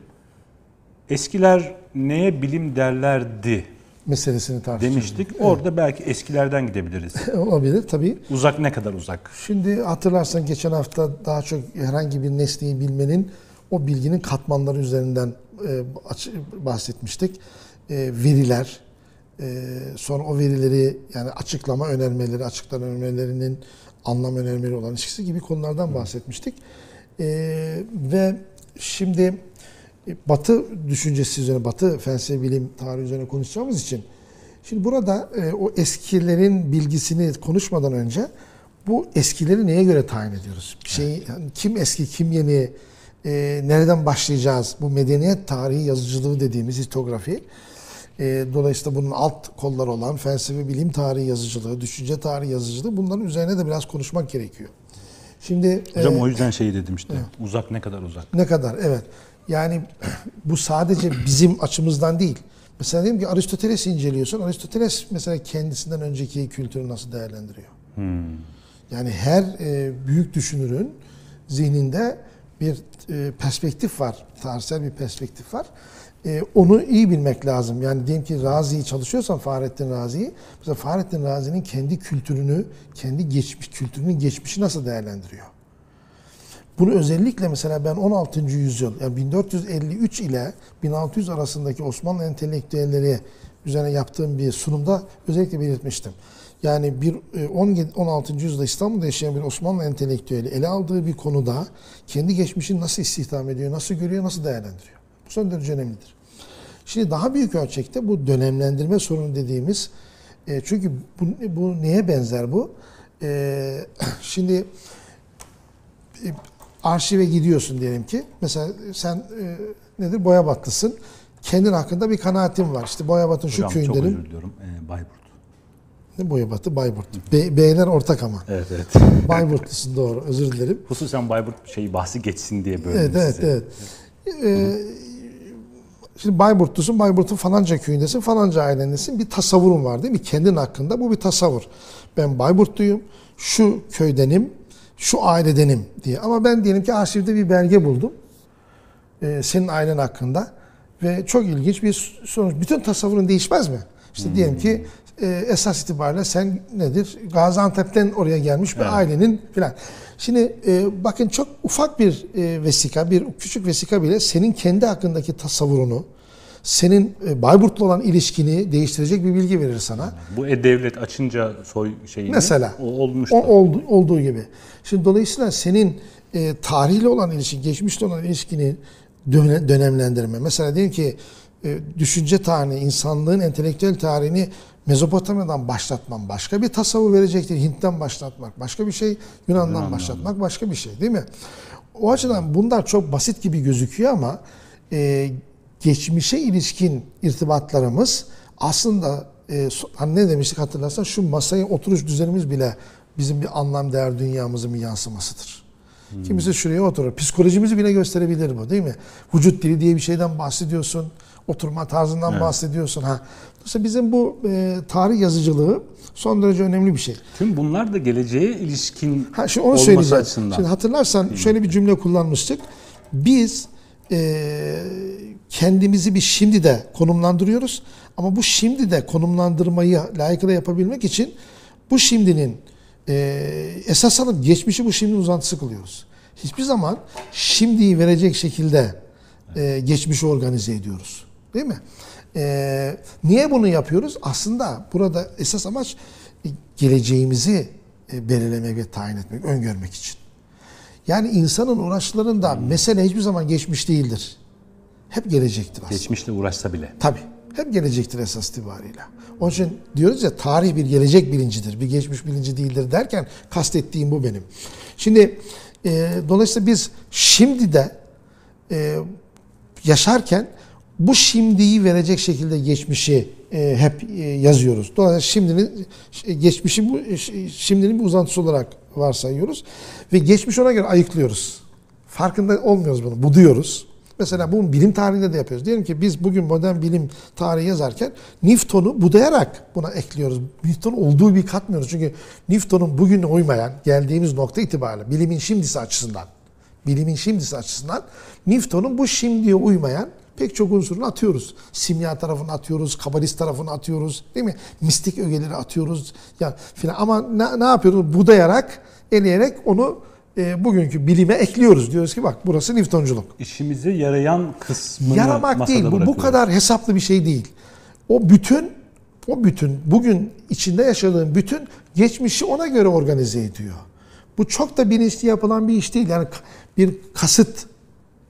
Eskiler neye bilim derlerdi Meselesini tartışıyoruz. demiştik. Orada belki eskilerden gidebiliriz. Olabilir tabii. Uzak ne kadar uzak? Şimdi hatırlarsan geçen hafta daha çok herhangi bir nesneyi bilmenin o bilginin katmanları üzerinden e, bahsetmiştik. E, veriler, e, sonra o verileri yani açıklama önermeleri, açıklama önermelerinin anlam önermeleri olan ilişkisi gibi konulardan bahsetmiştik. Ve şimdi Batı düşüncesi üzerine, Batı felsefe bilim tarihi üzerine konuşacağımız için Şimdi burada e, o eskilerin bilgisini konuşmadan önce bu eskileri neye göre tayin ediyoruz? Bir şeyi yani kim eski, kim yeni, e, nereden başlayacağız? Bu medeniyet tarihi yazıcılığı dediğimiz hitografi. E, dolayısıyla bunun alt kolları olan felsefe bilim tarihi yazıcılığı, düşünce tarihi yazıcılığı bunların üzerine de biraz konuşmak gerekiyor. Şimdi Hocam e, o yüzden şey dedim işte. Uzak ne kadar uzak? ne kadar? Evet. Yani bu sadece bizim açımızdan değil. Mesela diyelim ki Aristoteles'i inceliyorsun. Aristoteles mesela kendisinden önceki kültürü nasıl değerlendiriyor? Yani her e, büyük düşünürün zihninde bir e, perspektif var. Tarihsel bir perspektif var. E, onu iyi bilmek lazım. Yani diyelim ki Razi'yi çalışıyorsan Fahrettin Razi'yi, mesela Fahrettin Razi'nin kendi kültürünü, kendi geçmiş kültürünün geçmişi nasıl değerlendiriyor? Bunu özellikle mesela ben 16. yüzyıl yani 1453 ile 1600 arasındaki Osmanlı entelektüelleri üzerine yaptığım bir sunumda özellikle belirtmiştim. Yani bir e, 17 16. yüzyılda İstanbul'da yaşayan bir Osmanlı entelektüeli ele aldığı bir konuda kendi geçmişini nasıl istihdam ediyor, nasıl görüyor, nasıl değerlendiriyor. Bu son derece önemlidir. Şimdi daha büyük ölçekte bu dönemlendirme sorunu dediğimiz e, çünkü bu, bu neye benzer bu? E, şimdi e, arşive gidiyorsun diyelim ki. Mesela sen e, nedir? Boyabatlısın. Kendin hakkında bir kanaatin var. İşte Boyabat'ın şu Hocam çok köyündenim. özür diliyorum. Ee, Bayburt. Ne Boyabat'ı? Bayburt. Be- B'ler ortak ama. Evet evet. Bayburtlusun doğru. Özür dilerim. Hususen Bayburt şeyi bahsi geçsin diye böyle Evet, evet, size. evet. Ee, şimdi Bayburtlusun, Bayburt'un falanca köyündesin, falanca ailendesin. Bir tasavvurun var değil mi? Kendin hakkında bu bir tasavvur. Ben Bayburtluyum, şu köydenim, şu ailedenim diye. Ama ben diyelim ki arşivde bir belge buldum. Ee, senin ailen hakkında. Ve çok ilginç bir sonuç. Bütün tasavvurun değişmez mi? İşte diyelim ki e, esas itibariyle sen nedir? Gaziantep'ten oraya gelmiş bir Evet. ailenin filan. Şimdi e, bakın çok ufak bir e, vesika, bir küçük vesika bile senin kendi hakkındaki tasavvurunu, senin e, Bayburt'la olan ilişkini değiştirecek bir bilgi verir sana. Bu e-devlet açınca soy şeyini Mesela. o olmuştu. O oldu, olduğu gibi. Şimdi dolayısıyla senin e, tarihle olan ilişkin, geçmişle olan ilişkini döne- dönemlendirme. Mesela diyelim ki e, düşünce tarihini, insanlığın entelektüel tarihini Mezopotamya'dan başlatman başka bir tasavvur verecektir. Hint'ten başlatmak başka bir şey, Yunan'dan Yunan'dan. başlatmak başka bir şey değil mi? O açıdan bunlar çok basit gibi gözüküyor ama e, geçmişe ilişkin irtibatlarımız aslında e, hani ne demiştik hatırlarsan şu masaya oturuş düzenimiz bile bizim bir anlam değer dünyamızın bir yansımasıdır. Kimisi şuraya oturur. Psikolojimizi bile gösterebilir bu değil mi? Vücut dili diye bir şeyden bahsediyorsun. Oturma tarzından Evet. bahsediyorsun. Ha. Dolayısıyla bizim bu e, tarih yazıcılığı son derece önemli bir şey. Tüm bunlar da geleceğe ilişkin Ha şimdi onu olması açısından. Şimdi hatırlarsan şöyle bir cümle kullanmıştık. Biz e, kendimizi bir şimdi de konumlandırıyoruz. Ama bu şimdi de konumlandırmayı layıkıyla yapabilmek için bu şimdinin e, esas alıp geçmişi bu şimdinin uzantısı kılıyoruz. Hiçbir zaman şimdiyi verecek şekilde e, geçmişi organize ediyoruz. Değil mi? E, niye bunu yapıyoruz? Aslında burada esas amaç e, geleceğimizi e, belirlemek ve tayin etmek, öngörmek için. Yani insanın uğraşlarında mesele hiçbir zaman geçmiş değildir. Hep gelecektir aslında. Geçmişle uğraşsa bile. Tabii. Hep gelecektir esas itibariyle. Onun için diyoruz ya tarih bir gelecek bilincidir. Bir geçmiş bilinci değildir derken kastettiğim bu benim. Şimdi e, dolayısıyla biz şimdi de e, yaşarken bu şimdiyi verecek şekilde geçmişi e, hep e, yazıyoruz. Dolayısıyla şimdinin e, geçmişi bu e, şimdinin bir uzantısı olarak varsayıyoruz ve geçmiş ona göre ayıklıyoruz. Farkında olmuyoruz bunu. Buduyoruz. Mesela bunu bilim tarihinde de yapıyoruz. Diyelim ki biz bugün modern bilim tarihi yazarken Newton'u budayarak buna ekliyoruz. Newton olduğu bir katmıyoruz. Çünkü Newton'un bugün uymayan geldiğimiz nokta itibariyle bilimin şimdisi açısından bilimin şimdisi açısından Newton'un bu şimdiye uymayan pek çok unsurunu atıyoruz. Simya tarafını atıyoruz, kabalist tarafını atıyoruz, değil mi? Mistik ögeleri atıyoruz ya filan. Ama ne, ne yapıyoruz? Budayarak, eleyerek onu e, bugünkü bilime ekliyoruz. Diyoruz ki bak burası Newtonculuk. İşimize yarayan kısmını Yaramak değil. Bu bu kadar hesaplı bir şey değil. O bütün o bütün bugün içinde yaşadığın bütün geçmişi ona göre organize ediyor. Bu çok da bilinçli yapılan bir iş değil. Yani bir kasıt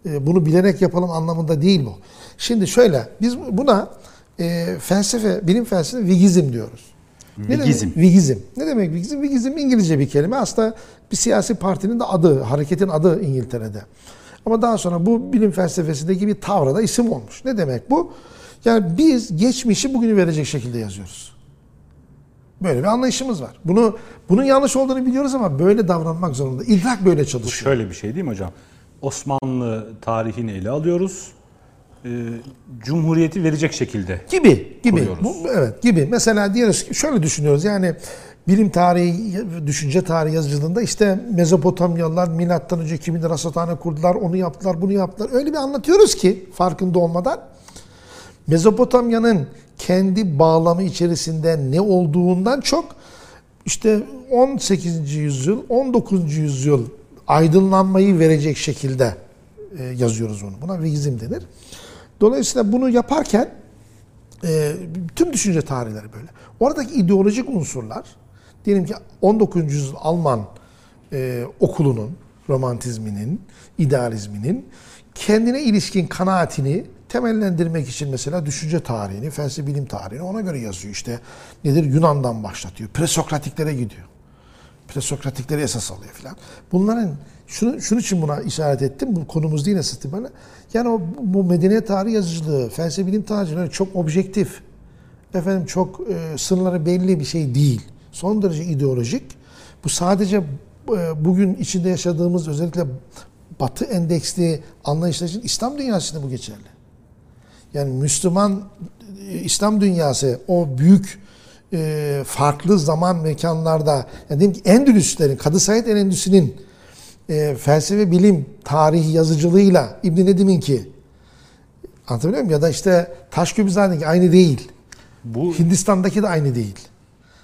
e, bunu bilerek yapalım anlamında değil bu. Şimdi şöyle biz buna e, felsefe, bilim felsefesi vigizm diyoruz. Ne Vigizm. demek? Vigizm. Ne demek vigizm? Vigizm İngilizce bir kelime. Aslında bir siyasi partinin de adı, hareketin adı İngiltere'de. Ama daha sonra bu bilim felsefesindeki bir tavra da isim olmuş. Ne demek bu? Yani biz geçmişi bugünü verecek şekilde yazıyoruz. Böyle bir anlayışımız var. Bunu bunun yanlış olduğunu biliyoruz ama böyle davranmak zorunda. İdrak böyle çalışıyor. şöyle bir şey değil mi hocam? Osmanlı tarihini ele alıyoruz. Ee, Cumhuriyeti verecek şekilde. Gibi, gibi. Kuruyoruz. Bu, evet, gibi. Mesela diyoruz ki şöyle düşünüyoruz. Yani bilim tarihi, düşünce tarihi yazıcılığında işte Mezopotamyalılar milattan önce 2000 rasathane kurdular, onu yaptılar, bunu yaptılar. Öyle bir anlatıyoruz ki farkında olmadan Mezopotamya'nın kendi bağlamı içerisinde ne olduğundan çok işte 18. yüzyıl, 19. yüzyıl aydınlanmayı verecek şekilde e, yazıyoruz onu. Buna vigizm denir. Dolayısıyla bunu yaparken e, tüm düşünce tarihleri böyle. Oradaki ideolojik unsurlar, diyelim ki 19. yüzyıl Alman e, okulunun, romantizminin, idealizminin kendine ilişkin kanaatini temellendirmek için mesela düşünce tarihini, felsefe bilim tarihini ona göre yazıyor. İşte nedir? Yunan'dan başlatıyor. Presokratiklere gidiyor. Presokratikleri esas alıyor filan. Bunların şunu, şunun için buna işaret ettim. Bu konumuz değil esas itibariyle. Yani o, bu medeniyet tarihi yazıcılığı, felsefe bilim tarihçileri çok objektif. Efendim çok e, sınırları belli bir şey değil. Son derece ideolojik. Bu sadece e, bugün içinde yaşadığımız özellikle Batı endeksli anlayışlar için İslam dünyasında bu geçerli. Yani Müslüman e, İslam dünyası o büyük e, farklı zaman mekanlarda yani diyelim ki Endülüslerin, Kadı Said Endülüs'ünün e, felsefe bilim tarihi yazıcılığıyla İbn Nedim'inki anlatabiliyor muyum? Ya da işte Taşköprüzade'ninki aynı değil. Bu Hindistan'daki de aynı değil.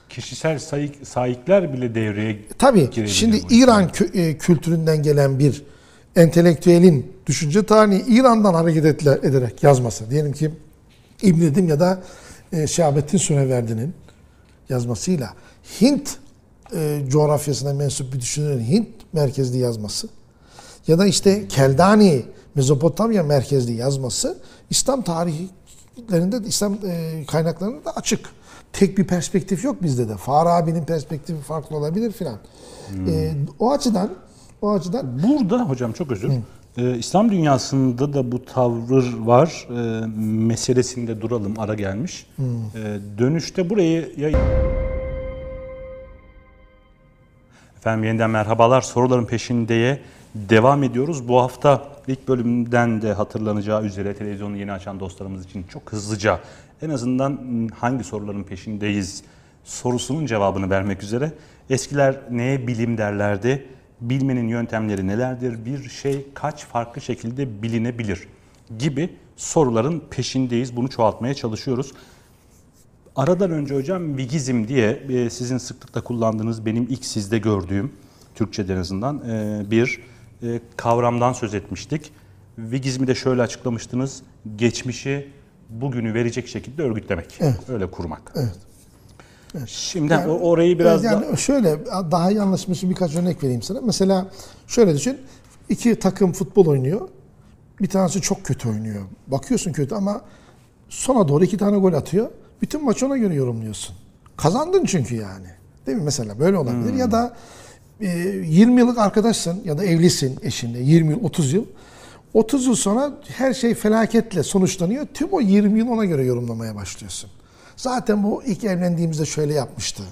kişisel sayık, sahipler bile devreye Tabii şimdi. İran kü- e, kültüründen gelen bir entelektüelin düşünce tarihini İran'dan hareket ederek yazması. Diyelim ki İbn Nedim ya da e, Şahabettin Süreverdi'nin yazmasıyla Hint e, coğrafyasına mensup bir düşünürün Hint merkezli yazması ya da işte Keldani Mezopotamya merkezli yazması İslam tarihlerinde de, İslam e, kaynaklarında da açık. Tek bir perspektif yok bizde de. Farabi'nin perspektifi farklı olabilir filan. E, o açıdan o açıdan Burada hocam çok özür. Ee, İslam dünyasında da bu tavır var. Ee, meselesinde duralım ara gelmiş. Ee, dönüşte burayı ya... Efendim yeniden merhabalar. Soruların peşindeye devam ediyoruz. Bu hafta ilk bölümden de hatırlanacağı üzere televizyonu yeni açan dostlarımız için çok hızlıca en azından hangi soruların peşindeyiz sorusunun cevabını vermek üzere. Eskiler neye bilim derlerdi? Bilmenin yöntemleri nelerdir? Bir şey kaç farklı şekilde bilinebilir? Gibi soruların peşindeyiz. Bunu çoğaltmaya çalışıyoruz. Aradan önce hocam vigizm diye e, sizin sıklıkla kullandığınız benim ilk sizde gördüğüm Türkçe'de en azından e, bir e, kavramdan söz etmiştik. Vigizmi de şöyle açıklamıştınız. Geçmişi bugünü verecek şekilde örgütlemek. Öyle kurmak. Evet. Şimdi o- orayı biraz yani da şöyle daha iyi anlaşılmış birkaç örnek vereyim sana. Mesela şöyle düşün. iki takım futbol oynuyor. Bir tanesi çok kötü oynuyor. Bakıyorsun kötü ama sona doğru iki tane gol atıyor. Bütün maçı ona göre yorumluyorsun. Kazandın çünkü yani. Değil mi? Mesela böyle olabilir. Ya da e, 20 yıllık arkadaşsın ya da evlisin eşinle 20 yıl 30 yıl. 30 yıl sonra her şey felaketle sonuçlanıyor. Tüm o 20 yıl ona göre yorumlamaya başlıyorsun. Zaten bu ilk evlendiğimizde şöyle yapmıştı.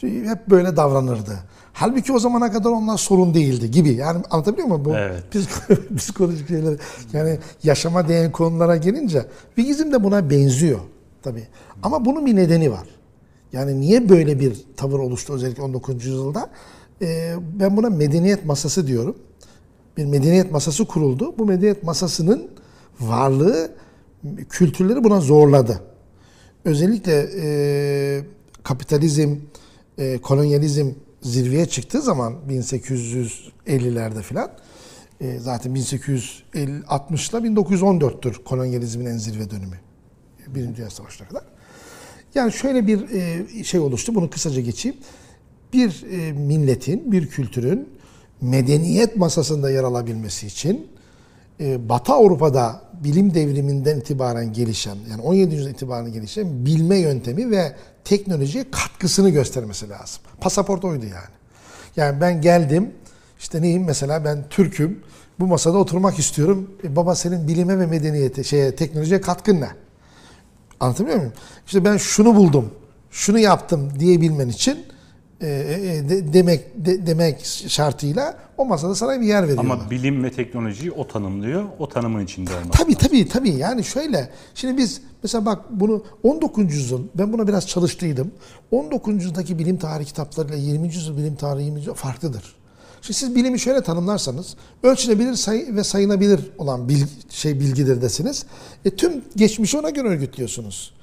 Hep böyle davranırdı. Halbuki o zamana kadar onlar sorun değildi gibi. Yani anlatabiliyor muyum? Bu Evet. psiko- psikolojik şeyler. Yani yaşama değen konulara gelince Vigizm de buna benziyor tabii. Ama bunun bir nedeni var. Yani niye böyle bir tavır oluştu özellikle 19. yüzyılda? Ee, ben buna medeniyet masası diyorum. Bir medeniyet masası kuruldu. Bu medeniyet masasının varlığı kültürleri buna zorladı. Özellikle e, kapitalizm, e, kolonyalizm zirveye çıktığı zaman 1850'lerde filan e, zaten 1860 ile 1914'tür kolonyalizmin en zirve dönemi. Birinci Dünya Savaşı'na kadar. Yani şöyle bir e, şey oluştu. Bunu kısaca geçeyim. Bir e, milletin, bir kültürün medeniyet masasında yer alabilmesi için e, Batı Avrupa'da bilim devriminden itibaren gelişen, yani 17. yüzyıldan itibaren gelişen bilme yöntemi ve teknolojiye katkısını göstermesi lazım. Pasaport oydu yani. Yani ben geldim, işte neyim mesela ben Türk'üm, bu masada oturmak istiyorum. E, baba senin bilime ve medeniyete, şeye, teknolojiye katkın ne? Anlatabiliyor muyum? İşte ben şunu buldum, şunu yaptım diyebilmen için e, e, de- demek de- demek şartıyla o masada sana bir yer veriyorlar. ama bilim ve teknolojiyi o tanımlıyor. O tanımın içinde olmak. Tabii tabii tabii. Yani şöyle. Şimdi biz mesela bak bunu 19. yüzyıl ben buna biraz çalıştıydım. 19. yüzyıldaki bilim tarihi kitaplarıyla 20. yüzyıl bilim tarihi 20. yüzyıl farklıdır. Şimdi siz bilimi şöyle tanımlarsanız ölçülebilir sayı ve sayılabilir olan bilgi, şey bilgidir desiniz. E, tüm geçmişi ona göre örgütlüyorsunuz.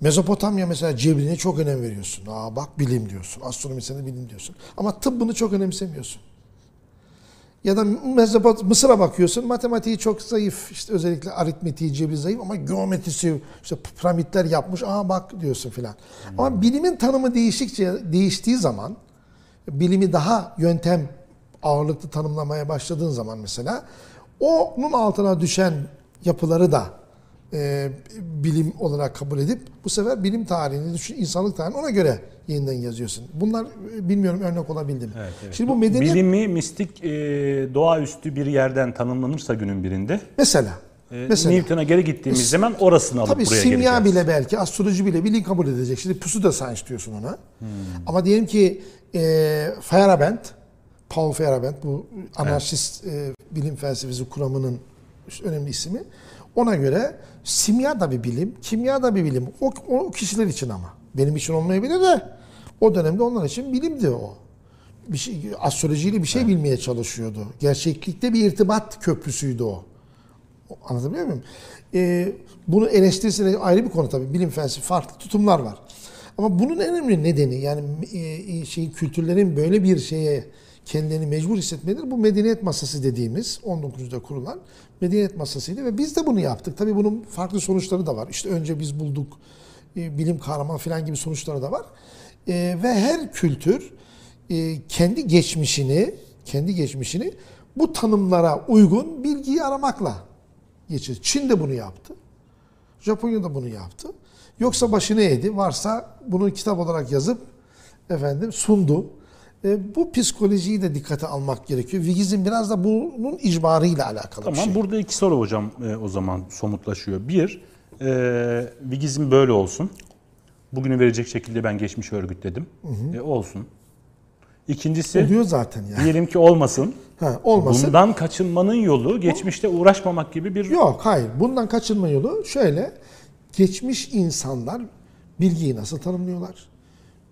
Mezopotamya mesela cebrine çok önem veriyorsun. Aa bak bilim diyorsun. Astronomisine bilim diyorsun. Ama tıbbını çok önemsemiyorsun. Ya da Mesopot Mısır'a bakıyorsun matematiği çok zayıf. işte özellikle aritmetiği, cebri zayıf ama geometrisi işte piramitler yapmış. Aa bak diyorsun filan. Ama bilimin tanımı değiştikçe değiştiği zaman bilimi daha yöntem ağırlıklı tanımlamaya başladığın zaman mesela onun altına düşen yapıları da e, bilim olarak kabul edip bu sefer bilim tarihini, düşün, insanlık tarihini ona göre yeniden yazıyorsun. Bunlar e, bilmiyorum örnek olabildi mi? Evet, evet. Şimdi bu medeniyet Bilimi mistik e, doğaüstü bir yerden tanımlanırsa günün birinde mesela e, mesela Newton'a geri gittiğimiz zaman orasını alıp Tabii buraya simya geleceğiz. bile belki, astroloji bile bilim kabul edecek. Şimdi pusu da science diyorsun ona. Hmm. Ama diyelim ki e, Feyerabend, Paul Feyerabend bu anarşist e, bilim felsefesi kuramının önemli ismi. Ona göre simya da bir bilim, kimya da bir bilim. O, o kişiler için ama. Benim için olmayabilir de o dönemde onlar için bilimdi o. Bir şey, astrolojiyle bir şey bilmeye çalışıyordu. Gerçeklikte bir irtibat köprüsüydü o. Anlatabiliyor muyum? Ee, bunu eleştirisine ayrı bir konu tabii. Bilim felsefi farklı tutumlar var. Ama bunun en önemli nedeni yani e, şeyin kültürlerin böyle bir şeye kendilerini mecbur hissetmeleri bu medeniyet masası dediğimiz 19'da kurulan medeniyet masasıydı ve biz de bunu yaptık. Tabii bunun farklı sonuçları da var. İşte önce biz bulduk e, bilim kahraman falan gibi sonuçları da var. E, ve her kültür e, kendi geçmişini kendi geçmişini bu tanımlara uygun bilgiyi aramakla geçir. Çin de bunu yaptı. Japonya da bunu yaptı. Yoksa başını eğdi. Varsa bunu kitap olarak yazıp efendim sundu. E, bu psikolojiyi de dikkate almak gerekiyor. Vigizm biraz da bunun icbarıyla alakalı bir Tamam şey. burada iki soru hocam e, o zaman somutlaşıyor. Bir, e, Vigizm böyle olsun. Bugünü verecek şekilde ben geçmiş örgütledim. E, olsun. İkincisi, Oluyor zaten yani. diyelim ki olmasın. Ha, olmasın. Bundan kaçınmanın yolu geçmişte uğraşmamak gibi bir... Yok hayır. Bundan kaçınma yolu şöyle. Geçmiş insanlar bilgiyi nasıl tanımlıyorlar?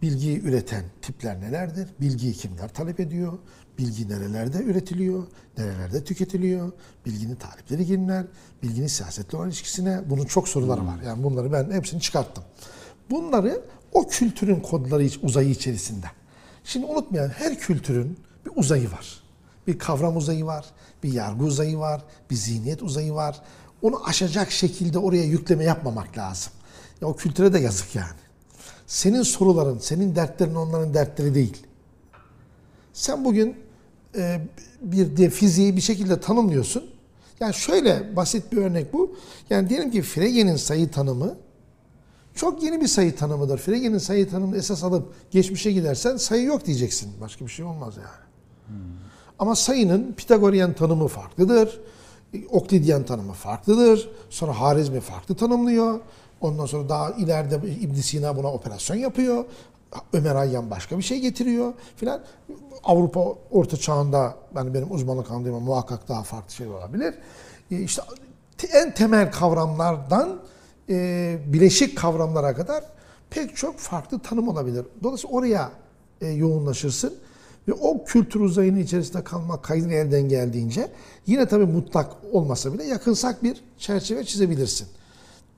Bilgiyi üreten tipler nelerdir? Bilgiyi kimler talep ediyor? Bilgi nerelerde üretiliyor? Nerelerde tüketiliyor? Bilginin talipleri kimler? Bilginin siyasetle olan ilişkisine. Bunun çok soruları var. Yani bunları ben hepsini çıkarttım. Bunları o kültürün kodları uzayı içerisinde. Şimdi unutmayalım her kültürün bir uzayı var. Bir kavram uzayı var, bir yargı uzayı var, bir zihniyet uzayı var. Onu aşacak şekilde oraya yükleme yapmamak lazım. Ya o kültüre de yazık yani. Senin soruların, senin dertlerin onların dertleri değil. Sen bugün e, bir de fiziği bir şekilde tanımlıyorsun. Yani şöyle basit bir örnek bu. Yani diyelim ki Frege'nin sayı tanımı çok yeni bir sayı tanımıdır. Frege'nin sayı tanımını esas alıp geçmişe gidersen sayı yok diyeceksin. Başka bir şey olmaz yani. Ama sayının Pitagoryen tanımı farklıdır. Oklidyen tanımı farklıdır. Sonra Harizmi farklı tanımlıyor. Ondan sonra daha ileride ibn Sina buna operasyon yapıyor. Ömer Hayyam başka bir şey getiriyor filan. Avrupa Orta Çağında yani benim uzmanlık ama muhakkak daha farklı şey olabilir. E, İşte en temel kavramlardan e, bileşik kavramlara kadar pek çok farklı tanım olabilir. Dolayısıyla oraya e, yoğunlaşırsın ve o kültür uzayının içerisinde kalmak kaydını elden geldiğince yine tabii mutlak olmasa bile yakınsak bir çerçeve çizebilirsin.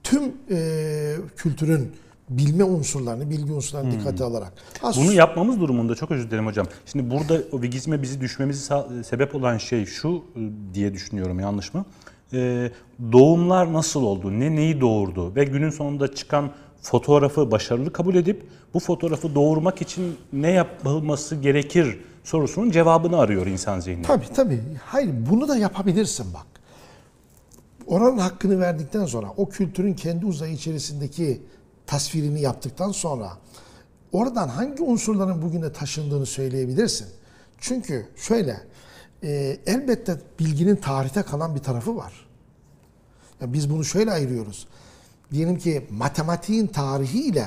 Tüm e, kültürün bilme unsurlarını, bilgi unsurlarını dikkate alarak. Az Bunu yapmamız durumunda çok özür dilerim hocam. Şimdi burada o vigizme bizi düşmemizi sebep olan şey şu e, diye düşünüyorum yanlış mı? Ee, doğumlar nasıl oldu? Ne neyi doğurdu? Ve günün sonunda çıkan fotoğrafı başarılı kabul edip bu fotoğrafı doğurmak için ne yapılması gerekir sorusunun cevabını arıyor insan zihni. Tabii tabii. Hayır bunu da yapabilirsin bak. Oranın hakkını verdikten sonra o kültürün kendi uzayı içerisindeki tasvirini yaptıktan sonra oradan hangi unsurların bugüne taşındığını söyleyebilirsin. Çünkü şöyle e, elbette bilginin tarihte kalan bir tarafı var. Ya biz bunu şöyle ayırıyoruz. Diyelim ki matematiğin tarihi ile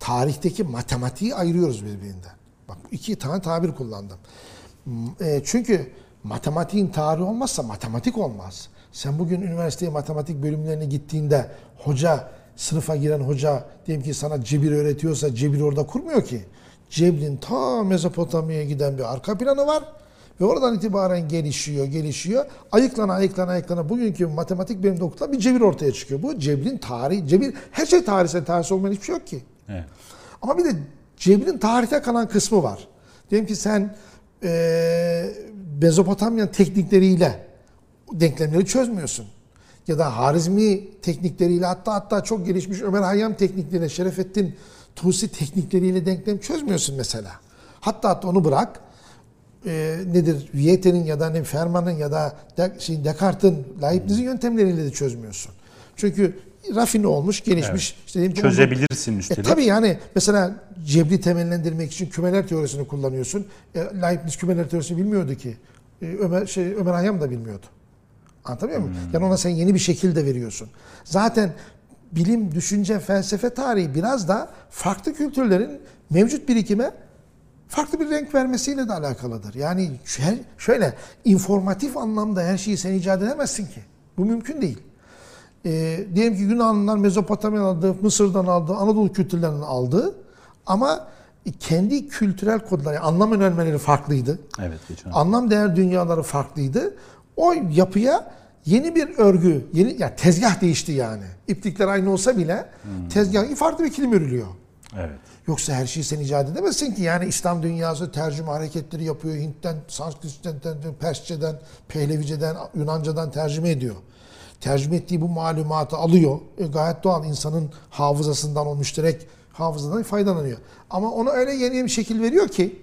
tarihteki matematiği ayırıyoruz birbirinden. Bak iki tane tabir kullandım. E, çünkü matematiğin tarihi olmazsa matematik olmaz. Sen bugün üniversiteye matematik bölümlerine gittiğinde hoca sınıfa giren hoca diyelim ki sana cebir öğretiyorsa cebir orada kurmuyor ki. Cebrin ta Mezopotamya'ya giden bir arka planı var. Ve oradan itibaren gelişiyor, gelişiyor. Ayıklana, ayıklana, ayıklana bugünkü matematik bölümünde okutulan bir cebir ortaya çıkıyor. Bu cebrin tarihi, cebir, her şey tarihsel, tarihsel olmayan hiçbir şey yok ki. Evet. Ama bir de cebrin tarihte kalan kısmı var. Diyelim ki sen eee Mezopotamya teknikleriyle denklemleri çözmüyorsun. Ya da Harizmi teknikleriyle hatta hatta çok gelişmiş Ömer Hayyam teknikleriyle, Şerefettin Tusi teknikleriyle denklem çözmüyorsun mesela. Hatta hatta onu bırak. Eee nedir? Viette'nin ya da ne Fermat'ın ya da de, şey, Descartes'in, Leibniz'in yöntemleriyle de çözmüyorsun. Çünkü rafine olmuş, gelişmiş. işte ki uzun- Çözebilirsin e üstelik. tabii yani mesela cebri temellendirmek için kümeler teorisini kullanıyorsun. E, Leibniz kümeler teorisini bilmiyordu ki. E, Ömer şey Ömer Hayyam da bilmiyordu. Anlatabiliyor muyum? Yani ona sen yeni bir şekilde veriyorsun. Zaten bilim, düşünce, felsefe tarihi biraz da farklı kültürlerin mevcut birikime farklı bir renk vermesiyle de alakalıdır. Yani şöyle, şöyle informatif anlamda her şeyi sen icat edemezsin ki. Bu mümkün değil. E, diyelim ki Yunanlılar Mezopotamya'dan aldı, Mısır'dan aldı, Anadolu kültürlerinden aldı. Ama kendi kültürel kodları, yani anlam önermeleri farklıydı. Evet geçen. Anlam değer dünyaları farklıydı. O yapıya yeni bir örgü, yeni ya tezgah değişti yani. İplikler aynı olsa bile tezgah farklı bir kilim örülüyor. Evet. Yoksa her şeyi sen icat edemezsin ki. Yani İslam dünyası tercüme hareketleri yapıyor. Hint'ten, Sanskrit'ten, Persçeden, Pehlevice'den, Yunancadan tercüme ediyor. Tercüme ettiği bu malumatı alıyor. E, gayet doğal insanın hafızasından, o müşterek hafızadan faydalanıyor. Ama ona öyle yeni bir şekil veriyor ki,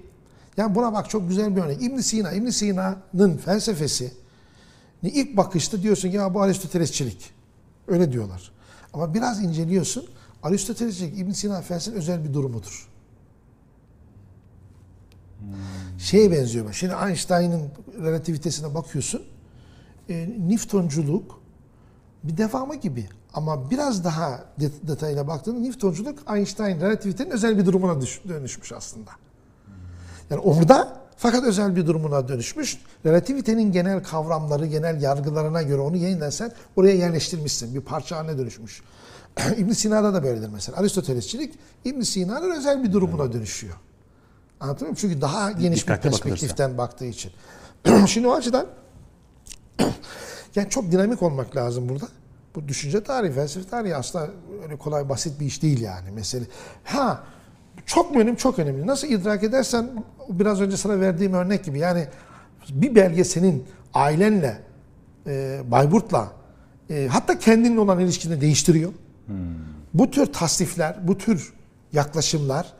yani buna bak çok güzel bir örnek. ibn Sina, ibn Sina'nın felsefesi ilk bakışta diyorsun ki ya bu Aristotelesçilik. Öyle diyorlar. Ama biraz inceliyorsun. Aristotelesçilik İbn Sina felsefesinin özel bir durumudur. Şeye benziyor. Şimdi Einstein'ın relativitesine bakıyorsun. E, Newtonculuk bir devamı gibi. Ama biraz daha det- detayına baktığında Newtonculuk Einstein relativitenin özel bir durumuna dönüşmüş aslında. Yani orada fakat özel bir durumuna dönüşmüş. Relativitenin genel kavramları, genel yargılarına göre onu yeniden sen oraya yerleştirmişsin. Bir parça haline dönüşmüş. ibn Sina'da da böyledir mesela. Aristotelesçilik ibn Sina'nın özel bir durumuna dönüşüyor. Anlatabiliyor muyum? Çünkü daha geniş bir Dikkatli perspektiften baktığı için. Şimdi o açıdan yani çok dinamik olmak lazım burada. Bu düşünce tarihi, felsefe tarihi aslında öyle kolay basit bir iş değil yani mesele. Ha çok mühim, çok önemli. Nasıl idrak edersen biraz önce sana verdiğim örnek gibi yani bir belge senin ailenle, e, Bayburt'la e, hatta kendinle olan ilişkini değiştiriyor. Bu tür tasnifler, bu tür yaklaşımlar,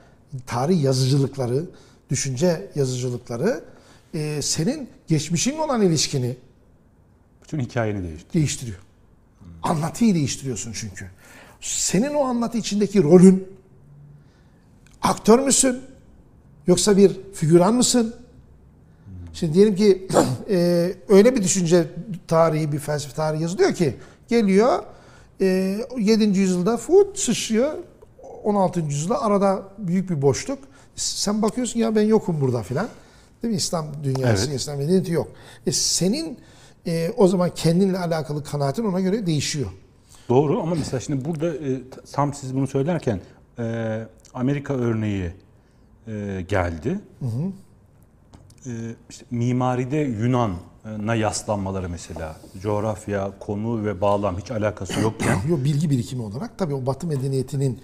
tarih yazıcılıkları, düşünce yazıcılıkları e, senin geçmişinle olan ilişkini Bütün hikayeni değişti. değiştiriyor. Anlatıyı değiştiriyorsun çünkü. Senin o anlatı içindeki rolün aktör müsün? Yoksa bir figüran mısın? Şimdi diyelim ki e, öyle bir düşünce tarihi, bir felsefe tarihi yazılıyor ki geliyor e, 7. yüzyılda fut sıçrıyor 16. yüzyılda arada büyük bir boşluk. Sen bakıyorsun ya ben yokum burada filan. Değil mi? İslam dünyası, Evet. İslam medeniyeti yok. E, senin e, o zaman kendinle alakalı kanaatin ona göre değişiyor. Doğru ama mesela şimdi burada e, tam siz bunu söylerken e, Amerika örneği e, geldi. E, işte mimaride Yunan'a yaslanmaları mesela coğrafya, konu ve bağlam hiç alakası yokken Yok bilgi birikimi olarak tabii o Batı medeniyetinin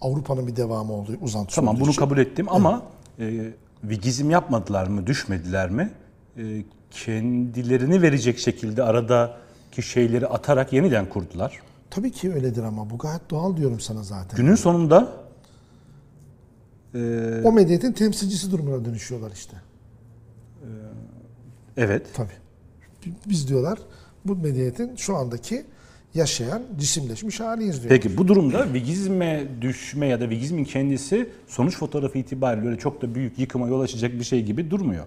Avrupa'nın bir devamı oluyor, uzantısı tamam olduğu bunu için. kabul ettim ama e, vigizm yapmadılar mı, düşmediler mi? E, kendilerini verecek şekilde aradaki şeyleri atarak yeniden kurdular. Tabii ki öyledir ama bu gayet doğal diyorum sana zaten. Günün sonunda e, O medeniyetin temsilcisi durumuna dönüşüyorlar işte. evet Tabii. Biz diyorlar bu medeniyetin şu andaki yaşayan, cisimleşmiş haliyiz diyor. Peki bu durumda vigizme düşme ya da vigizmin kendisi sonuç fotoğrafı itibariyle öyle çok da büyük yıkıma yol açacak bir şey gibi durmuyor.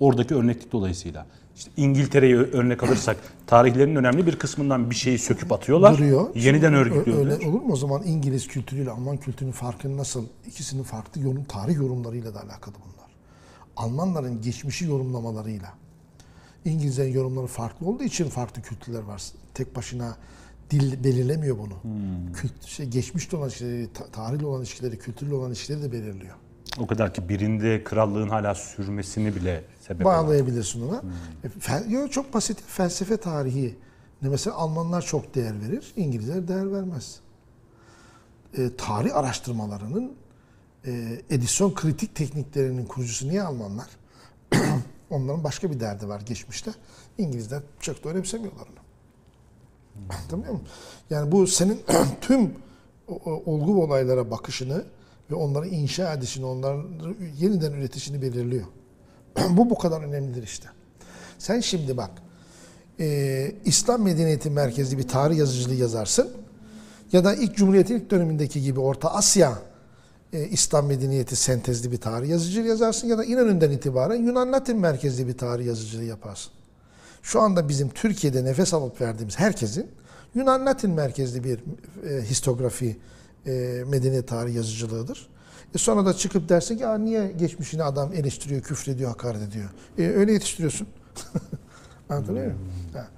Oradaki örneklik dolayısıyla. İşte İngiltere'yi örnek alırsak tarihlerin önemli bir kısmından bir şeyi söküp atıyorlar. Duruyor. Yeniden Ö- örgütlüyorlar. Öyle olur mu? O zaman İngiliz kültürüyle Alman kültürünün farkı nasıl? İkisinin farklı yorum, tarih yorumlarıyla da alakalı bunlar. Almanların geçmişi yorumlamalarıyla. İngilizlerin yorumları farklı olduğu için farklı kültürler var. Tek başına dil belirlemiyor bunu. Hmm. Kült, şey, geçmişte olan ilişkileri, ta- tarihle olan ilişkileri, kültürle olan ilişkileri de belirliyor. O kadar ki birinde krallığın hala sürmesini bile sebep. Bağlayabilirsin ona. Yo, çok basit. Felsefe tarihi. Ne mesela Almanlar çok değer verir, İngilizler değer vermez. E, tarih araştırmalarının e, edisyon kritik tekniklerinin kurucusu niye Almanlar? Onların başka bir derdi var geçmişte. İngilizler çok da önemsemiyorlar onu. Anlatabiliyor muyum? Yani bu senin tüm olgu olaylara bakışını ve onları inşa edişini, onları yeniden üretişini belirliyor. bu bu kadar önemlidir işte. Sen şimdi bak, e, İslam medeniyeti merkezli bir tarih yazıcılığı yazarsın ya da ilk Cumhuriyet'in ilk dönemindeki gibi Orta Asya e, İslam medeniyeti sentezli bir tarih yazıcılığı yazarsın ya da İnönü'nden itibaren Yunan Latin merkezli bir tarih yazıcılığı yaparsın. Şu anda bizim Türkiye'de nefes alıp verdiğimiz herkesin Yunan Latin merkezli bir e, histografi, e, medeniyet tarihi yazıcılığıdır. E sonra da çıkıp dersin ki niye geçmişini adam eleştiriyor, küfrediyor, hakaret ediyor. E, öyle yetiştiriyorsun. Anlatabiliyor muyum? Ha.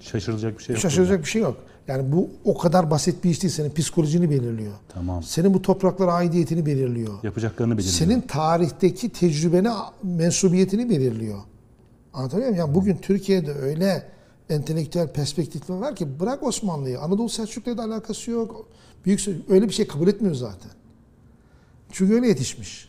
Şaşırılacak bir şey yok. Şaşıracak bir şey yok. Yani bu o kadar basit bir iş değil. Senin psikolojini belirliyor. Tamam. Senin bu topraklara aidiyetini belirliyor. Yapacaklarını belirliyor. Senin tarihteki tecrübene mensubiyetini belirliyor. Anlatabiliyor muyum? Yani bugün Türkiye'de öyle entelektüel perspektifler var ki bırak Osmanlı'yı. Anadolu Selçuklu'yla da alakası yok. Büyük öyle bir şey kabul etmiyor zaten. Çünkü öyle yetişmiş.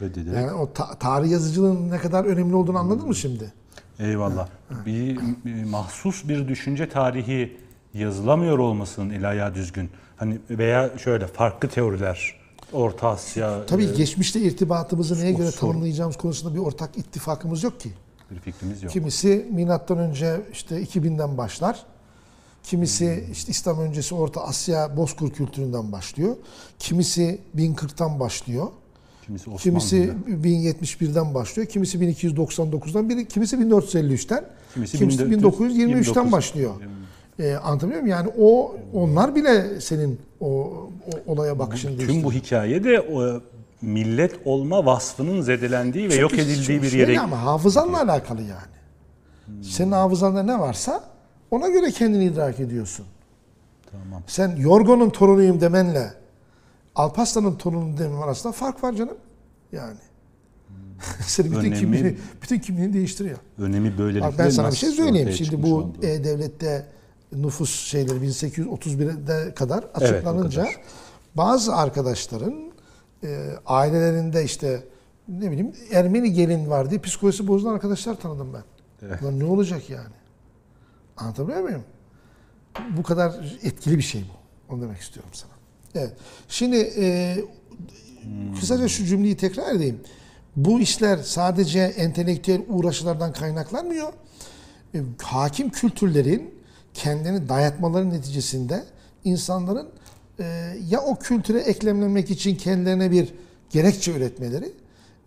Reddederek. Yani o ta- tarih yazıcılığının ne kadar önemli olduğunu anladın mı şimdi? Eyvallah. Bir, bir mahsus bir düşünce tarihi yazılamıyor olmasının el ayağı düzgün. Hani veya şöyle farklı teoriler. Orta Asya Tabii e, geçmişte irtibatımızı neye göre tanımlayacağımız konusunda bir ortak ittifakımız yok ki. Bir fikrimiz yok. Kimisi milattan önce işte 2000'den başlar. Kimisi işte İslam öncesi Orta Asya Bozkır kültüründen başlıyor. Kimisi 1040'tan başlıyor. Kimisi Osmanlı. Kimisi 1071'den başlıyor, kimisi 1299'dan, biri kimisi 1453'ten, Kimisi kimisi 1923'ten 1929. başlıyor. Ee, anlatabiliyor muyum? Yani o onlar bile senin o, o olaya bakışını Tüm değiştiriyor. bu hikayede o millet olma vasfının zedelendiği ve yok Çok- edildiği bir yere ama hafızanla alakalı yani. Senin hafızanda ne varsa ona göre kendini idrak ediyorsun. Tamam. Sen Yorgo'nun torunuyum demenle Alparslan'ın torunu demen arasında fark var canım. Yani. Senin bütün Önemi- kimliğini, bütün kimliğini değiştiriyor. önemi böylelikle Bak ben sana bir şey söyleyeyim. Şimdi bu? E-Devlet'te nüfus şeyleri 1831'de kadar açıklanınca kadar. bazı arkadaşların e, ailelerinde işte ne bileyim Ermeni gelin var diye psikolojisi bozulan arkadaşlar tanıdım ben. Evet. Ulan ne olacak yani? Anlatabiliyor muyum? Bu kadar etkili bir şey bu. Onu demek istiyorum sana. Evet. Şimdi e, kısaca şu cümleyi tekrar edeyim. Bu işler sadece entelektüel uğraşılardan kaynaklanmıyor. E, hakim kültürlerin kendini dayatmaları neticesinde insanların e, ya o kültüre eklemlenmek için kendilerine bir gerekçe üretmeleri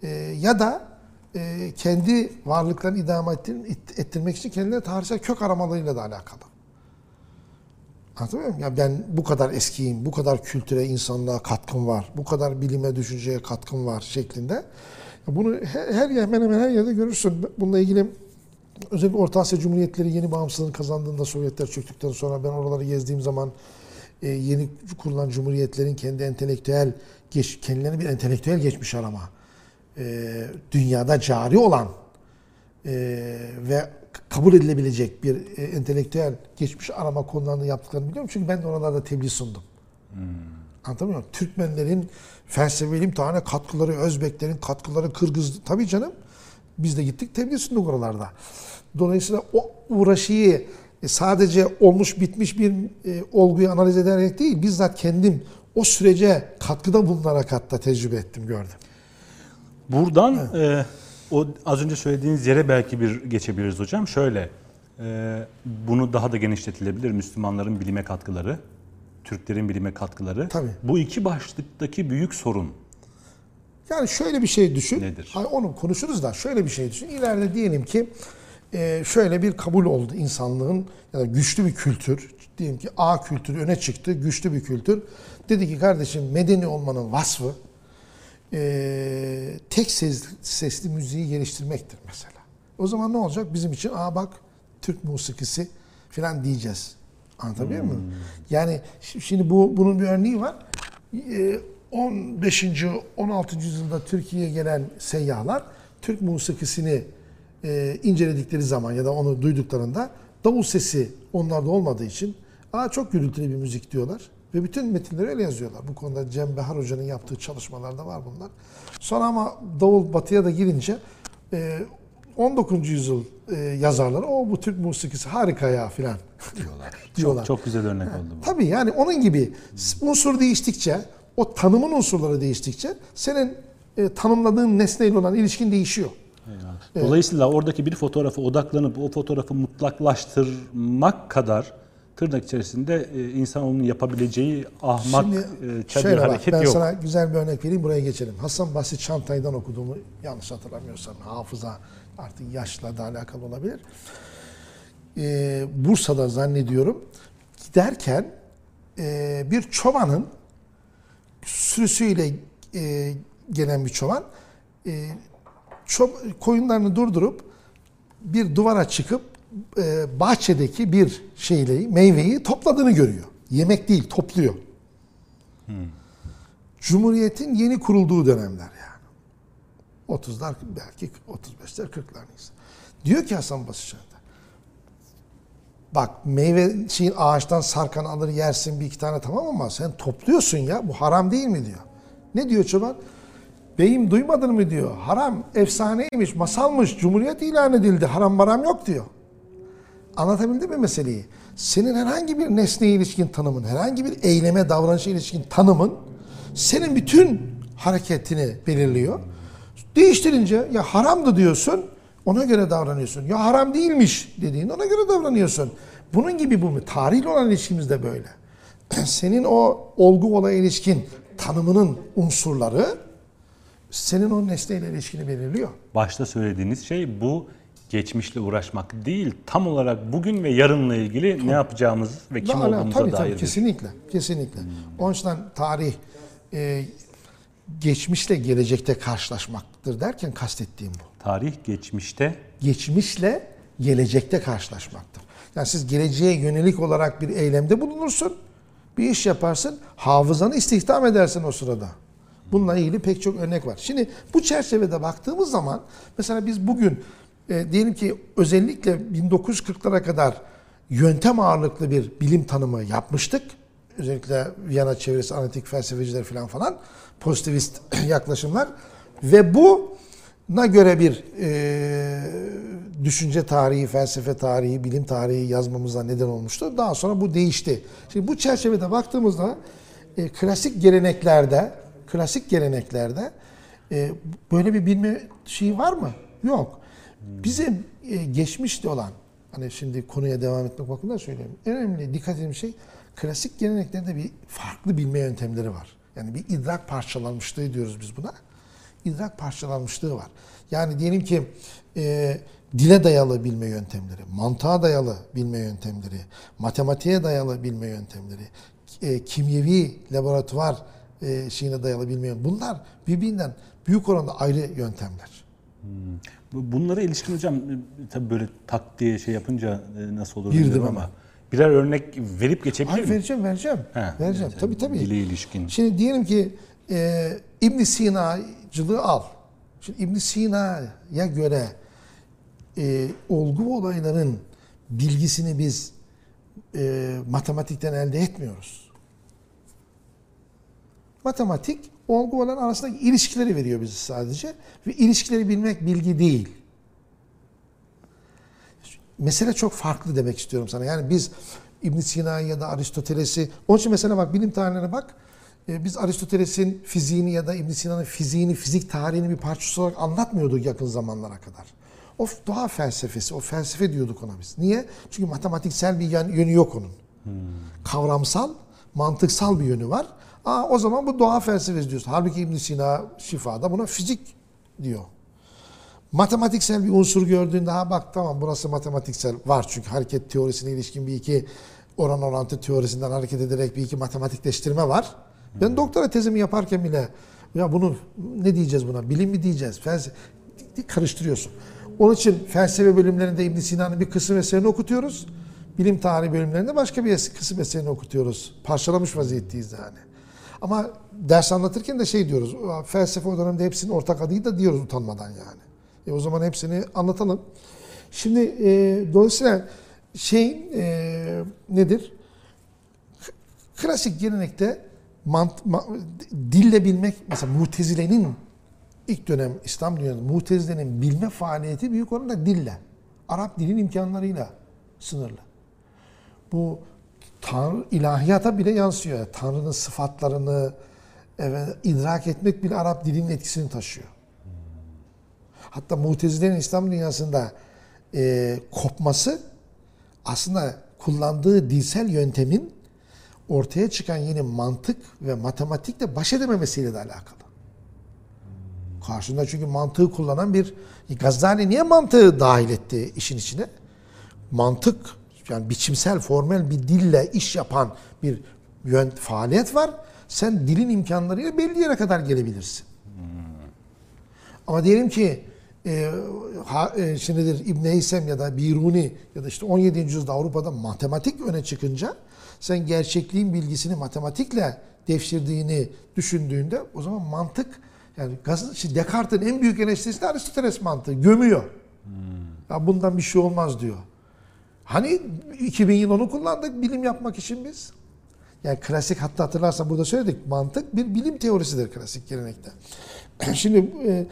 e, ya da e, kendi varlıklarını idame ettir- ettirmek için kendilerine tarihsel kök aramalarıyla da alakalı. Anlatabiliyor muyum? Ya ben bu kadar eskiyim, bu kadar kültüre, insanlığa katkım var, bu kadar bilime, düşünceye katkım var şeklinde. Bunu her, her yer- hemen hemen her yerde görürsün. Bununla ilgili özellikle Orta Asya Cumhuriyetleri yeni bağımsızlığını kazandığında Sovyetler çöktükten sonra ben oraları gezdiğim zaman e, yeni kurulan cumhuriyetlerin kendi entelektüel geç, kendilerine bir entelektüel geçmiş arama, e, dünyada cari olan e, ve kabul edilebilecek bir e, entelektüel geçmiş arama konularını yaptıklarını biliyorum. Çünkü ben de oralarda tebliğ sundum. Anlatabiliyor muyum? Türkmenlerin felsefe imtihana katkıları, Özbeklerin katkıları, Kırgız... Tabii canım. Biz de gittik tebliğ sunduk oralarda. Dolayısıyla o uğraşıyı sadece olmuş bitmiş bir e, olguyu analiz ederek değil, bizzat kendim o sürece katkıda bulunarak hatta tecrübe ettim, gördüm. Buradan e, o az önce söylediğiniz yere belki bir geçebiliriz hocam. Şöyle, e, bunu daha da genişletilebilir. Müslümanların bilime katkıları, Türklerin bilime katkıları. Tabii. Bu iki başlıktaki büyük sorun Yani şöyle bir şey düşün. Nedir? Hayır, onu konuşuruz da şöyle bir şey düşün. İleride diyelim ki e, şöyle bir kabul oldu insanlığın ya da güçlü bir kültür. Diyelim ki A kültürü öne çıktı, güçlü bir kültür. Dedi ki kardeşim medeni olmanın vasfı e, tek ses, sesli müziği geliştirmektir mesela. O zaman ne olacak? Bizim için aa bak Türk musikisi falan diyeceğiz. Anlatabiliyor muyum? Yani şi- şimdi bu bunun bir örneği var. Ee, 15. 16. yüzyılda Türkiye'ye gelen seyyahlar Türk musikisini e, inceledikleri zaman ya da onu duyduklarında davul sesi onlarda olmadığı için aa çok gürültülü bir müzik diyorlar. Ve bütün metinleri öyle yazıyorlar. Bu konuda Cem Behar Hoca'nın yaptığı çalışmalarda var bunlar. Sonra ama davul batıya da girince e, 19. yüzyıl e, yazarları o bu Türk musikisi harika ya filan diyorlar. diyorlar. çok güzel örnek oldu bu. Tabii yani onun gibi unsur değiştikçe, o tanımın unsurları değiştikçe senin e, tanımladığın nesneyle olan ilişkin değişiyor. Dolayısıyla oradaki bir fotoğrafa odaklanıp o fotoğrafı mutlaklaştırmak kadar tırnak içerisinde e, insanoğlunun yapabileceği ahmak Şimdi e, bir şöyle bak hareket ben yok. sana güzel bir örnek vereyim buraya geçelim. Hasan Basri Çantay'dan okuduğumu yanlış hatırlamıyorsam hafıza artık yaşla da alakalı olabilir. Ee, Bursa'da zannediyorum giderken e, bir çobanın sürüsüyle e, gelen bir çoban e, koyunlarını durdurup bir duvara çıkıp e, bahçedeki bir şeyleyi, meyveyi topladığını görüyor. Yemek değil, topluyor. Cumhuriyetin yeni kurulduğu dönemler yani. 30'lar belki 35'ler 40'lar Diyor ki Hasan Basri Bak meyve şeyin ağaçtan sarkan alır yersin bir iki tane tamam ama sen topluyorsun ya bu haram değil mi diyor. Ne diyor çoban? Beyim duymadın mı diyor. Haram efsaneymiş, masalmış, cumhuriyet ilan edildi. Haram maram yok diyor. Anlatabildim mi meseleyi? Senin herhangi bir nesneye ilişkin tanımın, herhangi bir eyleme, davranışa ilişkin tanımın senin bütün hareketini belirliyor. Değiştirince ya haramdı diyorsun, ona göre davranıyorsun. Ya haram değilmiş dediğin ona göre davranıyorsun. Bunun gibi bu mu? Tarihle olan ilişkimiz de böyle. Senin o olgu olaya ilişkin tanımının unsurları senin o nesneyle ilişkini belirliyor. Başta söylediğiniz şey bu geçmişle uğraşmak değil, tam olarak bugün ve yarınla ilgili ne yapacağımız ve kim Daha olduğumuza tabii, dair. tabii, kesinlikle, kesinlikle. Onun için tarih e, geçmişle gelecekte karşılaşmaktır derken kastettiğim bu. Tarih geçmişte Geçmişle gelecekte karşılaşmaktır. Yani siz geleceğe yönelik olarak bir eylemde bulunursun, bir iş yaparsın, hafızanı istihdam edersin o sırada. Bununla ilgili pek çok örnek var. Şimdi bu çerçevede baktığımız zaman mesela biz bugün e, diyelim ki özellikle 1940'lara kadar yöntem ağırlıklı bir bilim tanımı yapmıştık. Özellikle Viyana çevresi analitik felsefeciler falan falan pozitivist yaklaşımlar ve bu na göre bir e, düşünce tarihi, felsefe tarihi, bilim tarihi yazmamıza neden olmuştu. Daha sonra bu değişti. Şimdi bu çerçevede baktığımızda e, klasik geleneklerde, klasik geleneklerde e, böyle bir bilme şeyi var mı? Yok. Bizim e, geçmişte olan, hani şimdi konuya devam etmek bakımından söylüyorum. En önemli dikkat edeceğim şey, klasik geleneklerde bir farklı bilme yöntemleri var. Yani bir idrak parçalanmışlığı diyoruz biz buna idrak parçalanmışlığı var. Yani diyelim ki e, dile dayalı bilme yöntemleri, mantığa dayalı bilme yöntemleri, matematiğe dayalı bilme yöntemleri, e, kimyevi laboratuvar e, şeyine dayalı yöntemleri. Bunlar birbirinden büyük oranda ayrı yöntemler. Bu- bunlara ilişkin hocam e, tabii böyle tak diye şey yapınca e, nasıl olur Girdim bilmiyorum ama. ama birer örnek verip geçebilir Hayır miyim? vereceğim, vereceğim. Ha, vereceğim. evet, tabii tabii. Dile ilişkin. Şimdi diyelim ki e, ibn Sina'cılığı al. Şimdi ibn Sina'ya göre e, olgu olayların bilgisini biz e, matematikten elde etmiyoruz. Matematik olgu olan arasındaki ilişkileri veriyor bize sadece ve ilişkileri bilmek bilgi değil. Mesele çok farklı demek istiyorum sana. Yani biz İbn Sina'yı ya da Aristoteles'i, onun için mesela bak bilim tarihine bak. Ee, Biz Aristoteles'in fiziğini ya da İbn Sina'nın fiziğini, fizik tarihini bir parçası olarak anlatmıyorduk yakın zamanlara kadar. O doğa felsefesi, o felsefe diyorduk ona biz. Niye? Çünkü matematiksel bir yönü yok onun. Kavramsal, mantıksal bir yönü var. Aa, o zaman bu doğa felsefesi diyorsun. Halbuki İbn Sina şifada buna fizik diyor. Matematiksel bir unsur gördüğünde ha bak tamam burası matematiksel var çünkü hareket teorisine ilişkin bir iki oran orantı teorisinden hareket ederek bir iki matematikleştirme var. Ben doktora tezimi yaparken bile ya bunu ne diyeceğiz buna? Bilim mi diyeceğiz? Felsefe karıştırıyorsun. Onun için felsefe bölümlerinde İbn Sina'nın bir kısım eserini okutuyoruz. Bilim tarihi bölümlerinde başka bir kısım eserini okutuyoruz. Parçalamış vaziyetteyiz yani. Ama ders anlatırken de şey diyoruz. Felsefe o dönemde hepsinin ortak adıydı da diyoruz utanmadan yani. E o zaman hepsini anlatalım. Şimdi e, dolayısıyla şey e, nedir? Klasik gelenekte mant, ma- dille bilmek mesela Mutezile'nin ilk dönem İslam dünyasında Mutezile'nin bilme faaliyeti büyük oranda dille. Arap dilin imkanlarıyla sınırlı. Bu Tanrı ilahiyata bile yansıyor. Yani Tanrı'nın sıfatlarını evet, idrak etmek bile Arap dilinin etkisini taşıyor. Hatta Mutezile'nin İslam dünyasında e, kopması aslında kullandığı dilsel yöntemin ortaya çıkan yeni mantık ve matematikle baş edememesiyle de alakalı. Karşında çünkü mantığı kullanan bir Gazali niye mantığı dahil etti işin içine? Mantık yani biçimsel, formel bir dille iş yapan bir yön, faaliyet var. Sen dilin imkanlarıyla belli yere kadar gelebilirsin. Ama diyelim ki e, ha, e, şimdidir İbn Heysem ya da Biruni ya da işte 17. yüzyılda Avrupa'da matematik öne çıkınca sen gerçekliğin bilgisini matematikle devşirdiğini düşündüğünde o zaman mantık yani şimdi Descartes'in en büyük eleştirisi de Aristoteles mantığı gömüyor. Ya bundan bir şey olmaz diyor. Hani 2000 yıl onu kullandık bilim yapmak için biz. Yani klasik hatta hatırlarsan burada söyledik mantık bir bilim teorisidir klasik gelenekte. Şimdi e,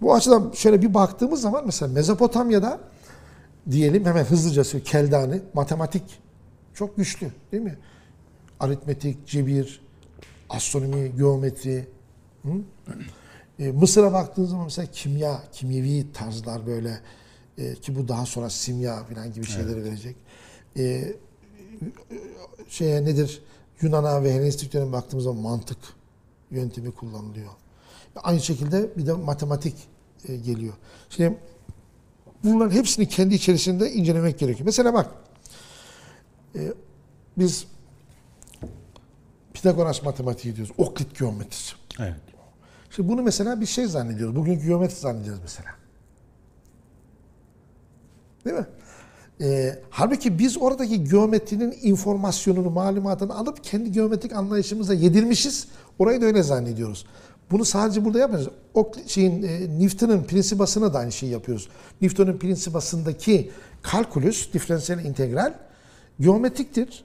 bu açıdan şöyle bir baktığımız zaman mesela Mezopotamya'da diyelim hemen hızlıca söyle Keldani matematik çok güçlü değil mi? Aritmetik, cebir, astronomi, geometri. E, Mısır'a baktığınız zaman mesela kimya, kimyevi tarzlar böyle e, ki bu daha sonra simya falan gibi şeyleri verecek. E, şeye nedir? Yunan'a ve Helenistik döneme baktığımız zaman mantık yöntemi kullanılıyor. Aynı şekilde bir de matematik e, geliyor. Şimdi bunların hepsini kendi içerisinde incelemek gerekiyor. Mesela bak e, biz Pitagoras matematiği diyoruz. Oklit geometrisi. Evet. Şimdi bunu mesela bir şey zannediyoruz. Bugünkü geometri zannediyoruz mesela. Değil mi? Ee, halbuki biz oradaki geometrinin informasyonunu, malumatını alıp kendi geometrik anlayışımıza yedirmişiz. Orayı da öyle zannediyoruz. Bunu sadece burada yapmıyoruz. O şeyin e, Newton'un prinsipasına da aynı şeyi yapıyoruz. Newton'un prinsipasındaki kalkülüs, diferansiyel integral geometriktir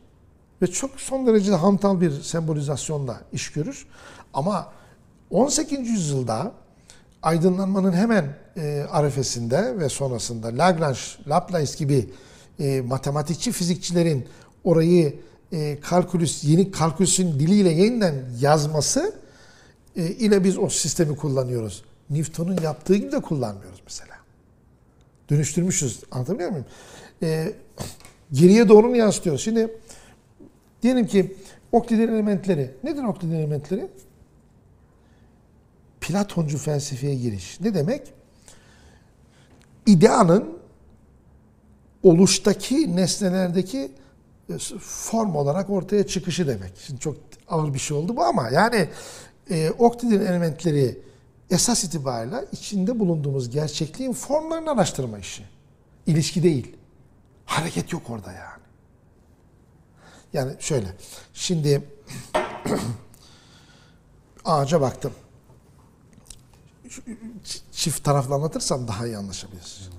ve çok son derece hantal bir sembolizasyonla iş görür. Ama 18. yüzyılda aydınlanmanın hemen e, arefesinde ve sonrasında Lagrange, Laplace gibi e, matematikçi fizikçilerin orayı e, kalkülüs, yeni kalkülüsün diliyle yeniden yazması e, ile biz o sistemi kullanıyoruz. Newton'un yaptığı gibi de kullanmıyoruz mesela. Dönüştürmüşüz. Anlatabiliyor muyum? E, geriye doğru mu yansıtıyoruz? Şimdi diyelim ki Oklid'in elementleri. Nedir Oklid'in elementleri? Platoncu felsefeye giriş. Ne demek? İdeanın oluştaki nesnelerdeki e, form olarak ortaya çıkışı demek. Şimdi çok ağır bir şey oldu bu ama yani e, Oktid'in elementleri esas itibariyle içinde bulunduğumuz gerçekliğin formlarını araştırma işi. İlişki değil. Hareket yok orada yani. Yani şöyle. Şimdi ağaca baktım. Çift taraflı anlatırsam daha iyi anlaşabiliriz.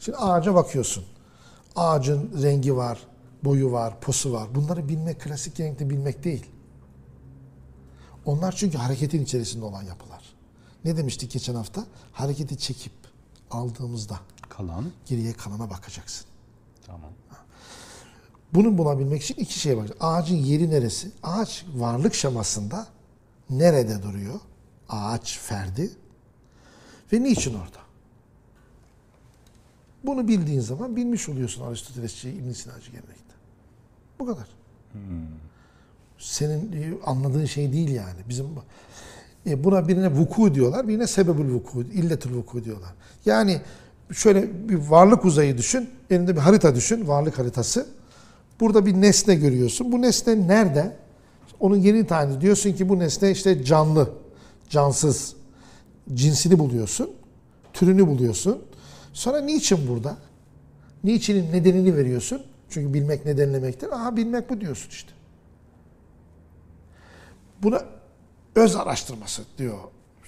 Şimdi ağaca bakıyorsun. Ağacın rengi var, boyu var, posu var. Bunları bilmek klasik renkte bilmek değil. Onlar çünkü hareketin içerisinde olan yapılar. Ne demiştik geçen hafta? Hareketi çekip aldığımızda Kalan. geriye kalana bakacaksın. Tamam. Bunu bulabilmek için iki şeye bakacaksın. Ağacın yeri neresi? Ağaç varlık şemasında nerede duruyor? Ağaç ferdi ve niçin orada? Bunu bildiğin zaman bilmiş oluyorsun Aristotelesçi, İbn Sinacı gelenekte. Bu kadar. Senin e, anladığın şey değil yani. Bizim e, buna birine vuku diyorlar, birine sebebül vuku, illetül vuku diyorlar. Yani şöyle bir varlık uzayı düşün, elinde bir harita düşün, varlık haritası. Burada bir nesne görüyorsun. Bu nesne nerede? Onun yeni tane diyorsun ki bu nesne işte canlı, cansız. Cinsini buluyorsun, türünü buluyorsun. Sonra niçin burada? Niçinin nedenini veriyorsun. Çünkü bilmek nedenlemektir. Aha bilmek bu diyorsun işte. Buna öz araştırması diyor.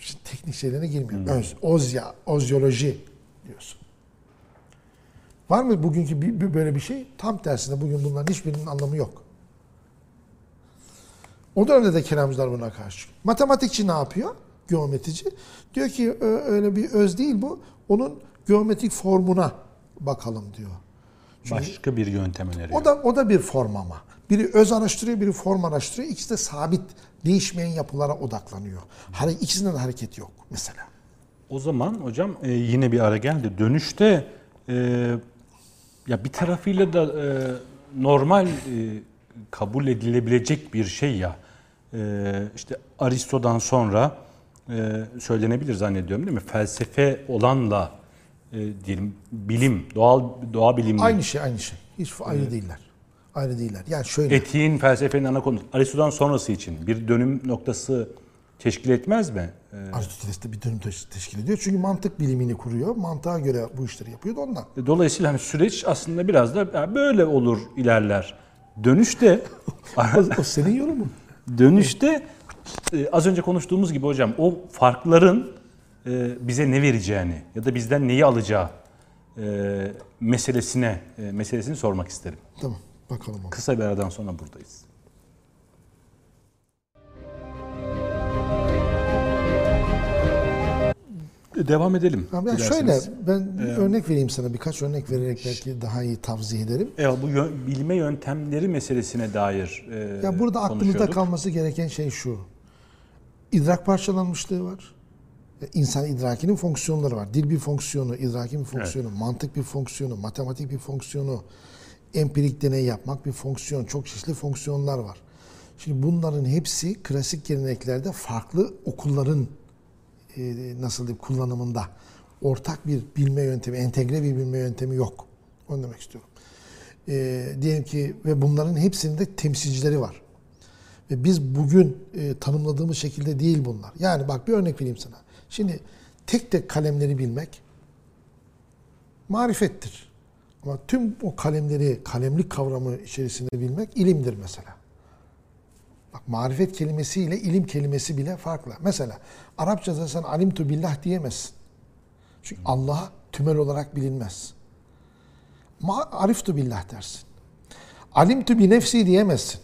Şimdi teknik şeylerine girmiyor. Öz, ozya, ozyoloji diyorsun. Var mı bugünkü bir, bir böyle bir şey? Tam tersine bugün bunların hiçbirinin anlamı yok. O dönemde de kelamcılar buna karşı. Matematikçi ne yapıyor? Geometrici. Diyor ki "Ö- öyle bir öz değil bu. Onun geometrik formuna bakalım diyor. Başka bir yöntem öneriyor. O da o da bir form ama. Biri öz araştırıyor, biri form araştırıyor. İkisi de sabit, değişmeyen yapılara odaklanıyor. Hare ikisinde de hareket yok mesela. O zaman hocam e, yine bir ara geldi. Dönüşte e, ya bir tarafıyla da e, normal e, kabul edilebilecek bir şey ya. E, işte Aristo'dan sonra e, söylenebilir zannediyorum değil mi? Felsefe olanla e, diyelim bilim, doğal doğa bilimi, Aynı şey, aynı şey. Hiç ayrı değiller. Ayrı değiller. Yani şöyle. etiğin felsefenin ana konusu. Aristo'dan sonrası için bir dönüm noktası teşkil etmez mi? E, Aristoteles de bir dönüm teş- teşkil ediyor. Çünkü mantık bilimini kuruyor. Mantığa göre bu işleri yapıyor da ondan. Dolayısıyla hani süreç aslında biraz da böyle olur ilerler. Dönüşte O, o senin yorumun. dönüşte e, az önce konuştuğumuz gibi hocam o farkların e, bize ne vereceğini ya da bizden neyi alacağı e, meselesine e, meselesini sormak isterim. Tamam. Bakalım ona. Kısa bir aradan sonra buradayız. Devam edelim. Abi ya şöyle ben bir örnek vereyim sana. Birkaç örnek vererek belki daha iyi tavzih ederim. Evet, bu yö- bilme yöntemleri meselesine dair e, Ya burada aklımızda kalması gereken şey şu. İdrak parçalanmışlığı var. E, İnsan idrakinin fonksiyonları var. Dil bir fonksiyonu, idrakin bir fonksiyonu, mantık bir fonksiyonu, matematik bir fonksiyonu, empirik deney yapmak bir fonksiyon. Çok çeşitli fonksiyonlar var. Şimdi bunların hepsi klasik geleneklerde farklı okulların e, nasıl diyeyim kullanımında ortak bir bilme yöntemi, entegre bir bilme yöntemi yok. Onu demek istiyorum. E, diyelim ki ve bunların hepsinde temsilcileri var. Ve biz bugün e, tanımladığımız şekilde değil bunlar. Yani bak bir örnek vereyim sana. Şimdi tek tek kalemleri bilmek marifettir. Ama tüm o kalemleri, kalemlik kavramı içerisinde bilmek ilimdir mesela. Bak marifet kelimesiyle ilim kelimesi bile farklı. Mesela Arapçada sen alimtu billah diyemezsin. Çünkü Allah tümel olarak bilinmez. Ma ariftu billah dersin. Alimtu bi nefsi diyemezsin.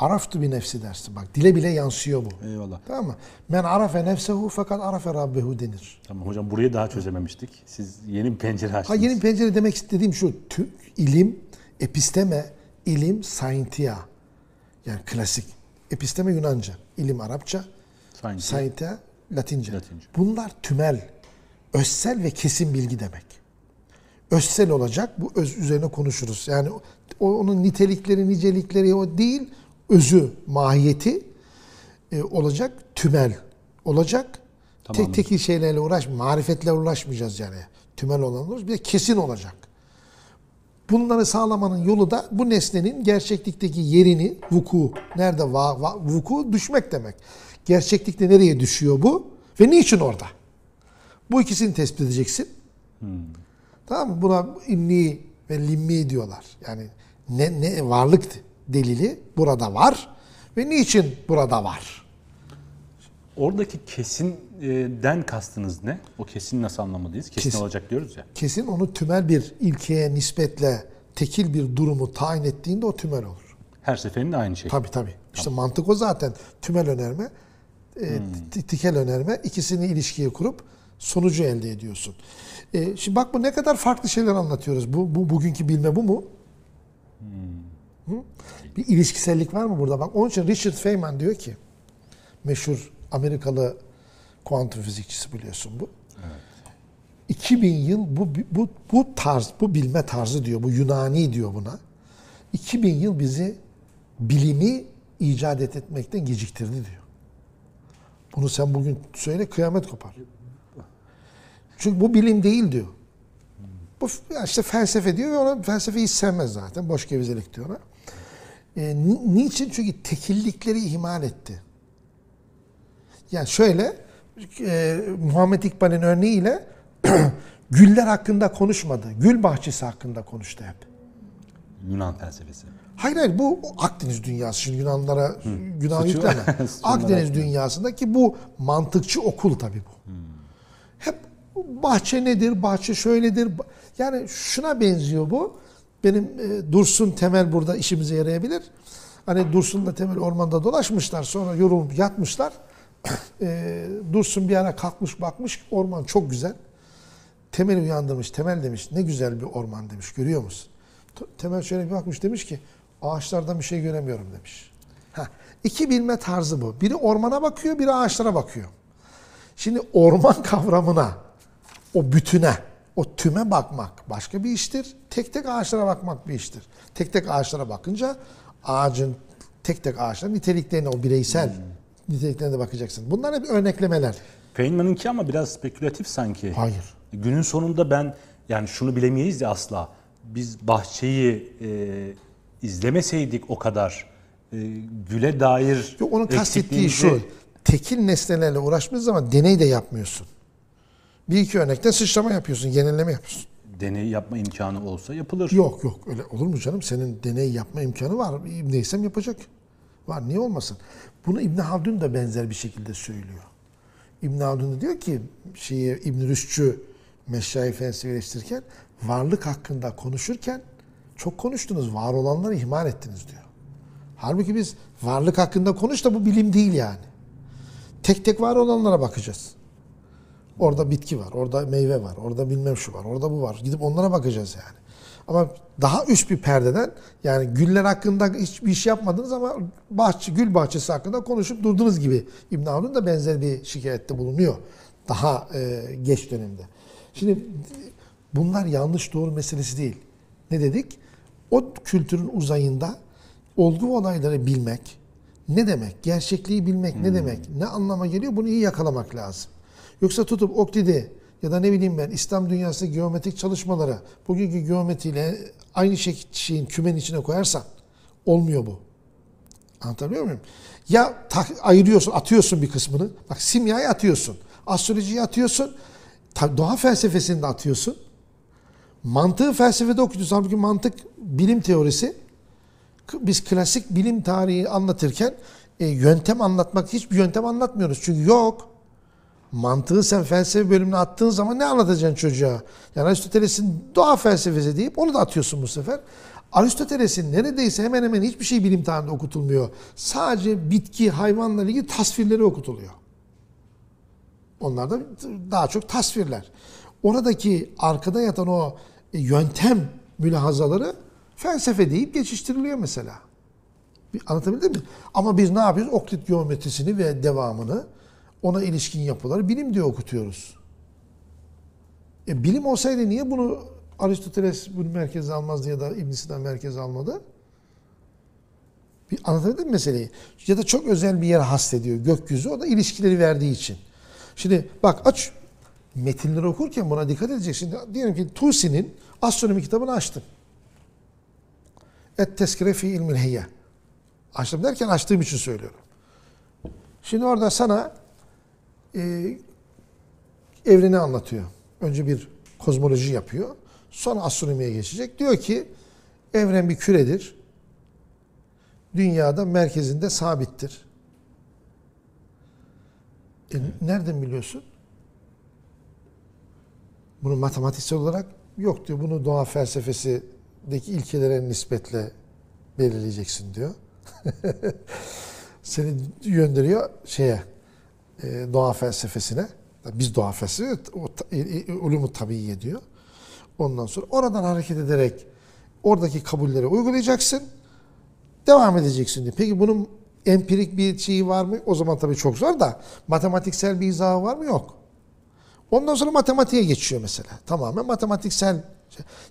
Araftu bi nefsi dersin. Bak dile bile yansıyor bu. Eyvallah. Tamam mı? Men arafe nefsehu fakat arafe rabbehu denir. Tamam hocam burayı daha çözememiştik. Siz yeni bir pencere Ha açtınız. yeni pencere demek istediğim şu. tü- ilim, episteme, ilim, scientia. Yani klasik. Episteme Yunanca, ilim Arapça, Sanki. scientia Latince. Latince. Bunlar tümel, özsel ve kesin bilgi demek. Özsel olacak, bu öz üzerine konuşuruz. Yani onun nitelikleri, nicelikleri o değil, özü, mahiyeti e, olacak, tümel olacak. Tamamdır. Tek tekil şeylerle uğraş, marifetle uğraşmayacağız yani. Tümel olan olur. Bir de kesin olacak. Bunları sağlamanın yolu da bu nesnenin gerçeklikteki yerini, vuku, nerede va, va- vuku düşmek demek. Gerçeklikte nereye düşüyor bu ve niçin orada? Bu ikisini tespit edeceksin. Tamam mı? Buna inni ve limmi diyorlar. Yani ne, ne varlık delili burada var ve niçin burada var? Oradaki kesinden kastınız ne? O kesin nasıl anlamalıyız? Kesin, Kesin. olacak diyoruz ya. Kesin onu tümel bir ilkeye nispetle tekil bir durumu tayin ettiğinde o tümel olur. Her seferinde aynı şey. Tabii tabii. İşte mantık o zaten. Tümel önerme, e, t- tikel önerme ikisini ilişkiye kurup sonucu elde ediyorsun. E, şimdi bak bu ne kadar farklı şeyler anlatıyoruz. Bu, bu bugünkü bilme bu mu? Hı? Bir ilişkisellik var mı burada? Bak onun için Richard Feynman diyor ki meşhur Amerikalı kuantum fizikçisi biliyorsun bu. 2000 yıl bu bu bu tarz bu bilme tarzı diyor. Bu Yunani diyor buna. 2000 yıl bizi bilimi icat etmekten geciktirdi diyor. Bunu sen bugün söyle kıyamet kopar. Çünkü bu bilim değil diyor. Bu işte felsefe diyor ve ona felsefeyi sevmez zaten. Boş gevezelik diyor ona. E, ni- niçin? Çünkü tekillikleri ihmal etti. Yani şöyle e, Muhammed İkbal'in örneğiyle güller hakkında konuşmadı. Gül bahçesi hakkında konuştu hep. Yunan felsefesi. Hayır hayır bu Akdeniz dünyası. Şimdi Yunanlara günah Suçu- yükleme. Akdeniz dünyasındaki bu mantıkçı okul tabii bu. Hep bahçe nedir, bahçe şöyledir. Yani şuna benziyor bu. Benim e, Dursun Temel burada işimize yarayabilir. Hani Dursun'la Temel ormanda dolaşmışlar sonra yorulup yatmışlar. E, Dursun bir ara kalkmış bakmış orman çok güzel. Temel uyandırmış. Temel demiş ne güzel bir orman demiş. Görüyor musun? Temel şöyle bir bakmış demiş ki ağaçlardan bir şey göremiyorum demiş. Heh, iki bilme tarzı bu. Biri ormana bakıyor, biri ağaçlara bakıyor. Şimdi orman kavramına, o bütüne, o tüme bakmak başka bir iştir. Tek tek ağaçlara bakmak bir iştir. Tek tek ağaçlara bakınca ağacın tek tek ağaçların niteliklerine, o bireysel niteliklerine de bakacaksın. Bunlar hep örneklemeler. Feynman'ınki ama biraz spekülatif sanki. Hayır. Günün sonunda ben yani şunu bilemeyiz ya asla. Biz bahçeyi e, izlemeseydik o kadar e, güle dair Yok onun kastettiği şu. Tekil nesnelerle uğraştığınız zaman deney de yapmıyorsun. Bir iki örnekten sıçrama yapıyorsun, genelleme yapıyorsun. deney yapma imkanı olsa yapılır. Yok yok öyle olur mu canım? Senin deney yapma imkanı var. İbn yapacak. Var niye olmasın? Bunu İbn Haldun da benzer bir şekilde söylüyor. İbn Haldun da diyor ki şeyi İbn Rüşd'ü meşayi felsefe eleştirirken varlık hakkında konuşurken çok konuştunuz. Var olanları ihmal ettiniz diyor. Halbuki biz varlık hakkında konuş da bu bilim değil yani. Tek tek var olanlara bakacağız. Orada bitki var, orada meyve var, orada bilmem şu var, orada bu var. Gidip onlara bakacağız yani. Ama daha üst bir perdeden yani güller hakkında hiçbir iş yapmadınız ama bahçe, gül bahçesi hakkında konuşup durdunuz gibi İbn Haldun da benzer bir şikayette bulunuyor. Daha e, geç dönemde. Şimdi bunlar yanlış doğru meselesi değil. Ne dedik? O kültürün uzayında olgu ve olayları bilmek, ne demek? Gerçekliği bilmek ne demek? Ne anlama geliyor? Bunu iyi yakalamak lazım. Yoksa tutup Oktid'i ya da ne bileyim ben İslam dünyası geometrik çalışmalara bugünkü geometriyle aynı şey, şeyin kümenin içine koyarsan olmuyor bu. Anlatabiliyor muyum? Ya ayırıyorsun, atıyorsun bir kısmını. Bak simyayı atıyorsun. Astrolojiyi atıyorsun. Doğa felsefesini de atıyorsun. Mantığı felsefede okuyorsun. Halbuki mantık bilim teorisi. Biz klasik bilim tarihi anlatırken e, yöntem anlatmak hiçbir yöntem anlatmıyoruz. Çünkü yok. Mantığı sen felsefe bölümüne attığın zaman ne anlatacaksın çocuğa? Yani Aristoteles'in doğa felsefesi deyip onu da atıyorsun bu sefer. Aristoteles'in neredeyse hemen hemen hiçbir şey bilim tarihinde okutulmuyor. Sadece bitki, hayvanla ilgili tasvirleri okutuluyor. Onlar da daha çok tasvirler. Oradaki arkada yatan o e, yöntem mülahazaları felsefe deyip geçiştiriliyor mesela. Anlatabildim mi? Ama biz ne yapıyoruz? Oklit geometrisini ve devamını, ona ilişkin yapıları bilim diye okutuyoruz. E, bilim olsaydı niye bunu Aristoteles bunu merkeze almazdı ya da İbn Sina merkeze almadı? Bir anlatabildim mi meseleyi? Ya da çok özel bir yer hastediyor gökyüzü. O da ilişkileri verdiği için. Şimdi bak aç metinleri okurken buna dikkat edeceksin. Diyelim ki Tusi'nin astronomi kitabını açtım. Et teskire fi ilmil heyye. Açtım derken açtığım için söylüyorum. Şimdi orada sana e, evreni anlatıyor. Önce bir kozmoloji yapıyor. Sonra astronomiye geçecek. Diyor ki evren bir küredir. Dünyada merkezinde sabittir. E, nereden biliyorsun? Bunu matematiksel olarak yok diyor. Bunu doğa felsefesideki ilkelere nispetle belirleyeceksin diyor. Seni gönderiyor şeye doğa felsefesine. Biz doğa felsefesi e, e, ulumu tabiiye diyor. Ondan sonra oradan hareket ederek oradaki kabulleri uygulayacaksın. Devam edeceksin diyor. Peki bunun empirik bir şeyi var mı? O zaman tabii çok zor da matematiksel bir izahı var mı? Yok. Ondan sonra matematiğe geçiyor mesela. Tamamen matematiksel.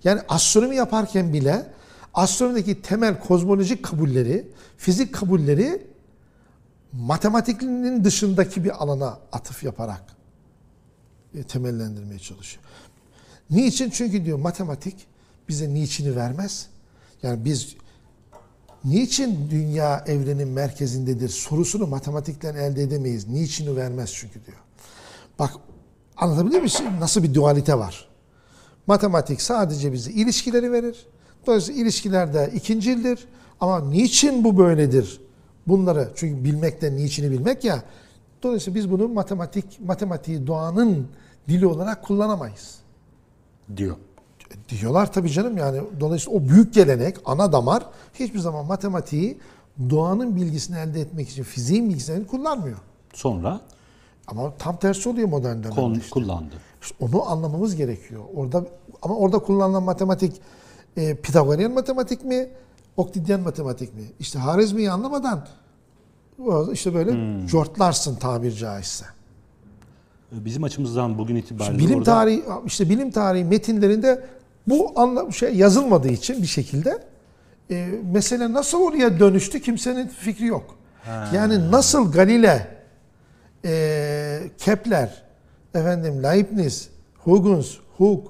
Yani astronomi yaparken bile astronomideki temel kozmolojik kabulleri, fizik kabulleri matematikinin dışındaki bir alana atıf yaparak e, temellendirmeye çalışıyor. Niçin? Çünkü diyor matematik bize niçini vermez. Yani biz niçin dünya evrenin merkezindedir sorusunu matematikten elde edemeyiz. Niçini vermez çünkü diyor. Bak anlatabiliyor muyum? Nasıl bir dualite var? Matematik sadece bize ilişkileri verir. Dolayısıyla ilişkilerde ikincildir. Ama niçin bu böyledir? Bunları çünkü bilmekten niçini bilmek ya. Dolayısıyla biz bunu matematik matematiği doğanın dili olarak kullanamayız. diyor. Diyorlar tabii canım yani dolayısıyla o büyük gelenek, ana damar hiçbir zaman matematiği doğanın bilgisini elde etmek için fiziğin bilgisini kullanmıyor. Sonra Ama tam tersi oluyor modern dönemde. işte. kullandı. İşte onu anlamamız gerekiyor. Orada ama orada kullanılan matematik e, Pitagoryen matematik mi, Oktidyen matematik mi? İşte Harizmi'yi anlamadan işte böyle Hmm. cortlarsın tabir caizse. Bizim açımızdan bugün itibariyle bilim orada tarihi işte bilim tarihi metinlerinde bu anla, şey yazılmadığı için bir şekilde e, mesele nasıl oraya dönüştü kimsenin fikri yok. Yani nasıl Galile, e, Kepler, efendim Leibniz, Huygens, Hooke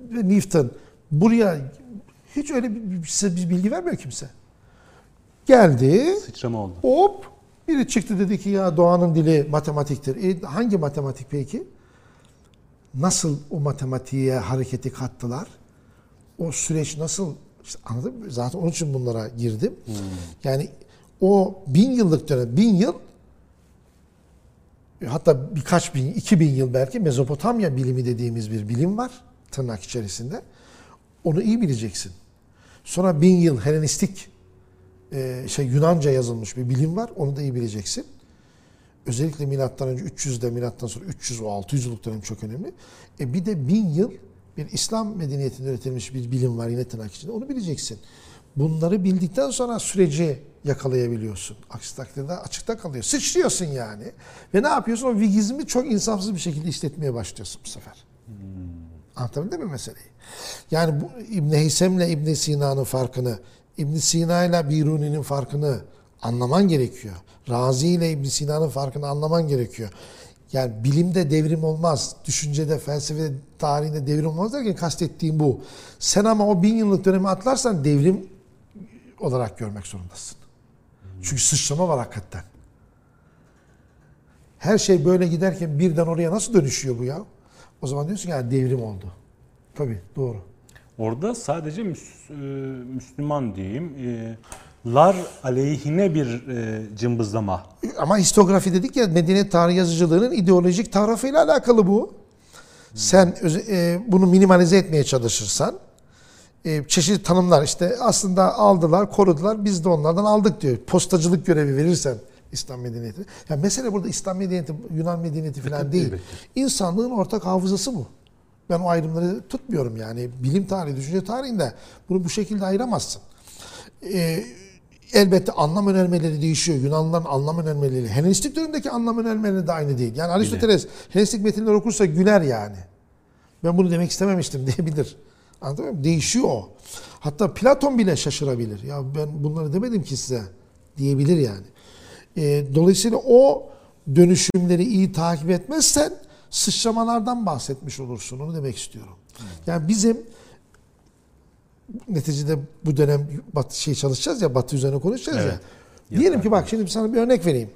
ve Newton buraya hiç öyle bir, size bir bilgi vermiyor kimse. Geldi, sıçrama oldu. Hop biri çıktı dedi ki ya doğanın dili matematiktir. E, hangi matematik peki? Nasıl o matematiğe hareketi kattılar? O süreç nasıl? İşte anladın mı? Zaten onun için bunlara girdim. Yani o bin yıllık dönem, bin yıl hatta birkaç bin, iki bin yıl belki Mezopotamya bilimi dediğimiz bir bilim var tırnak içerisinde. Onu iyi bileceksin. Sonra bin yıl Helenistik e, şey Yunanca yazılmış bir bilim var. Onu da iyi bileceksin. Özellikle milattan önce 300'de milattan sonra 300 o 600 yıllık dönem çok önemli. E bir de bin yıl bir İslam medeniyetinde üretilmiş bir bilim var yine tırnak içinde. Onu bileceksin. Bunları bildikten sonra süreci yakalayabiliyorsun. Aksi takdirde açıkta kalıyor. Sıçrıyorsun yani. Ve ne yapıyorsun? O vigizmi çok insafsız bir şekilde işletmeye başlıyorsun bu sefer. Anlatabildim mi meseleyi? Yani bu İbn Heysem'le İbn Sina'nın farkını, İbn Sina ile Biruni'nin farkını Anlaman gerekiyor. Razi ile İbn Sina'nın farkını anlaman gerekiyor. Yani bilimde devrim olmaz, düşüncede, felsefede, tarihinde devrim olmaz derken kastettiğim bu. Sen ama o bin yıllık dönemi atlarsan devrim olarak görmek zorundasın. Çünkü sıçrama var hakikaten. Her şey böyle giderken birden oraya nasıl dönüşüyor bu ya? O zaman diyorsun ki yani devrim oldu. Tabii doğru. Orada sadece Müs- e, Müslüman diyeyim, e, lar aleyhine bir e, cımbızlama. Ama histografi dedik ya medeniyet tarih yazıcılığının ideolojik tarafıyla alakalı bu. Sen e, bunu minimalize etmeye çalışırsan e, çeşitli tanımlar işte aslında aldılar, korudular, biz de onlardan aldık diyor. Postacılık görevi verirsen İslam medeniyeti. Ya mesele burada İslam medeniyeti, Yunan medeniyeti falan değil. İnsanlığın ortak hafızası bu. Ben o ayrımları tutmuyorum yani. Bilim tarihi, düşünce tarihinde bunu bu şekilde ayıramazsın. Ee, elbette anlam önermeleri değişiyor. Yunanlıların anlam önermeleri. Helenistik dönemdeki anlam önermeleri de aynı değil. Yani Aristoteles Helenistik metinler okursa güler yani. Ben bunu demek istememiştim diyebilir. Anladın mı? Değişiyor o. Hatta Platon bile şaşırabilir. Ya ben bunları demedim ki size diyebilir yani. Ee, dolayısıyla o dönüşümleri iyi takip etmezsen sıçramalardan bahsetmiş olursun. Onu demek istiyorum. Yani bizim neticede bu dönem batı şey çalışacağız ya batı üzerine konuşacağız Evet. ya. Diyelim ki bak şimdi sana bir örnek vereyim.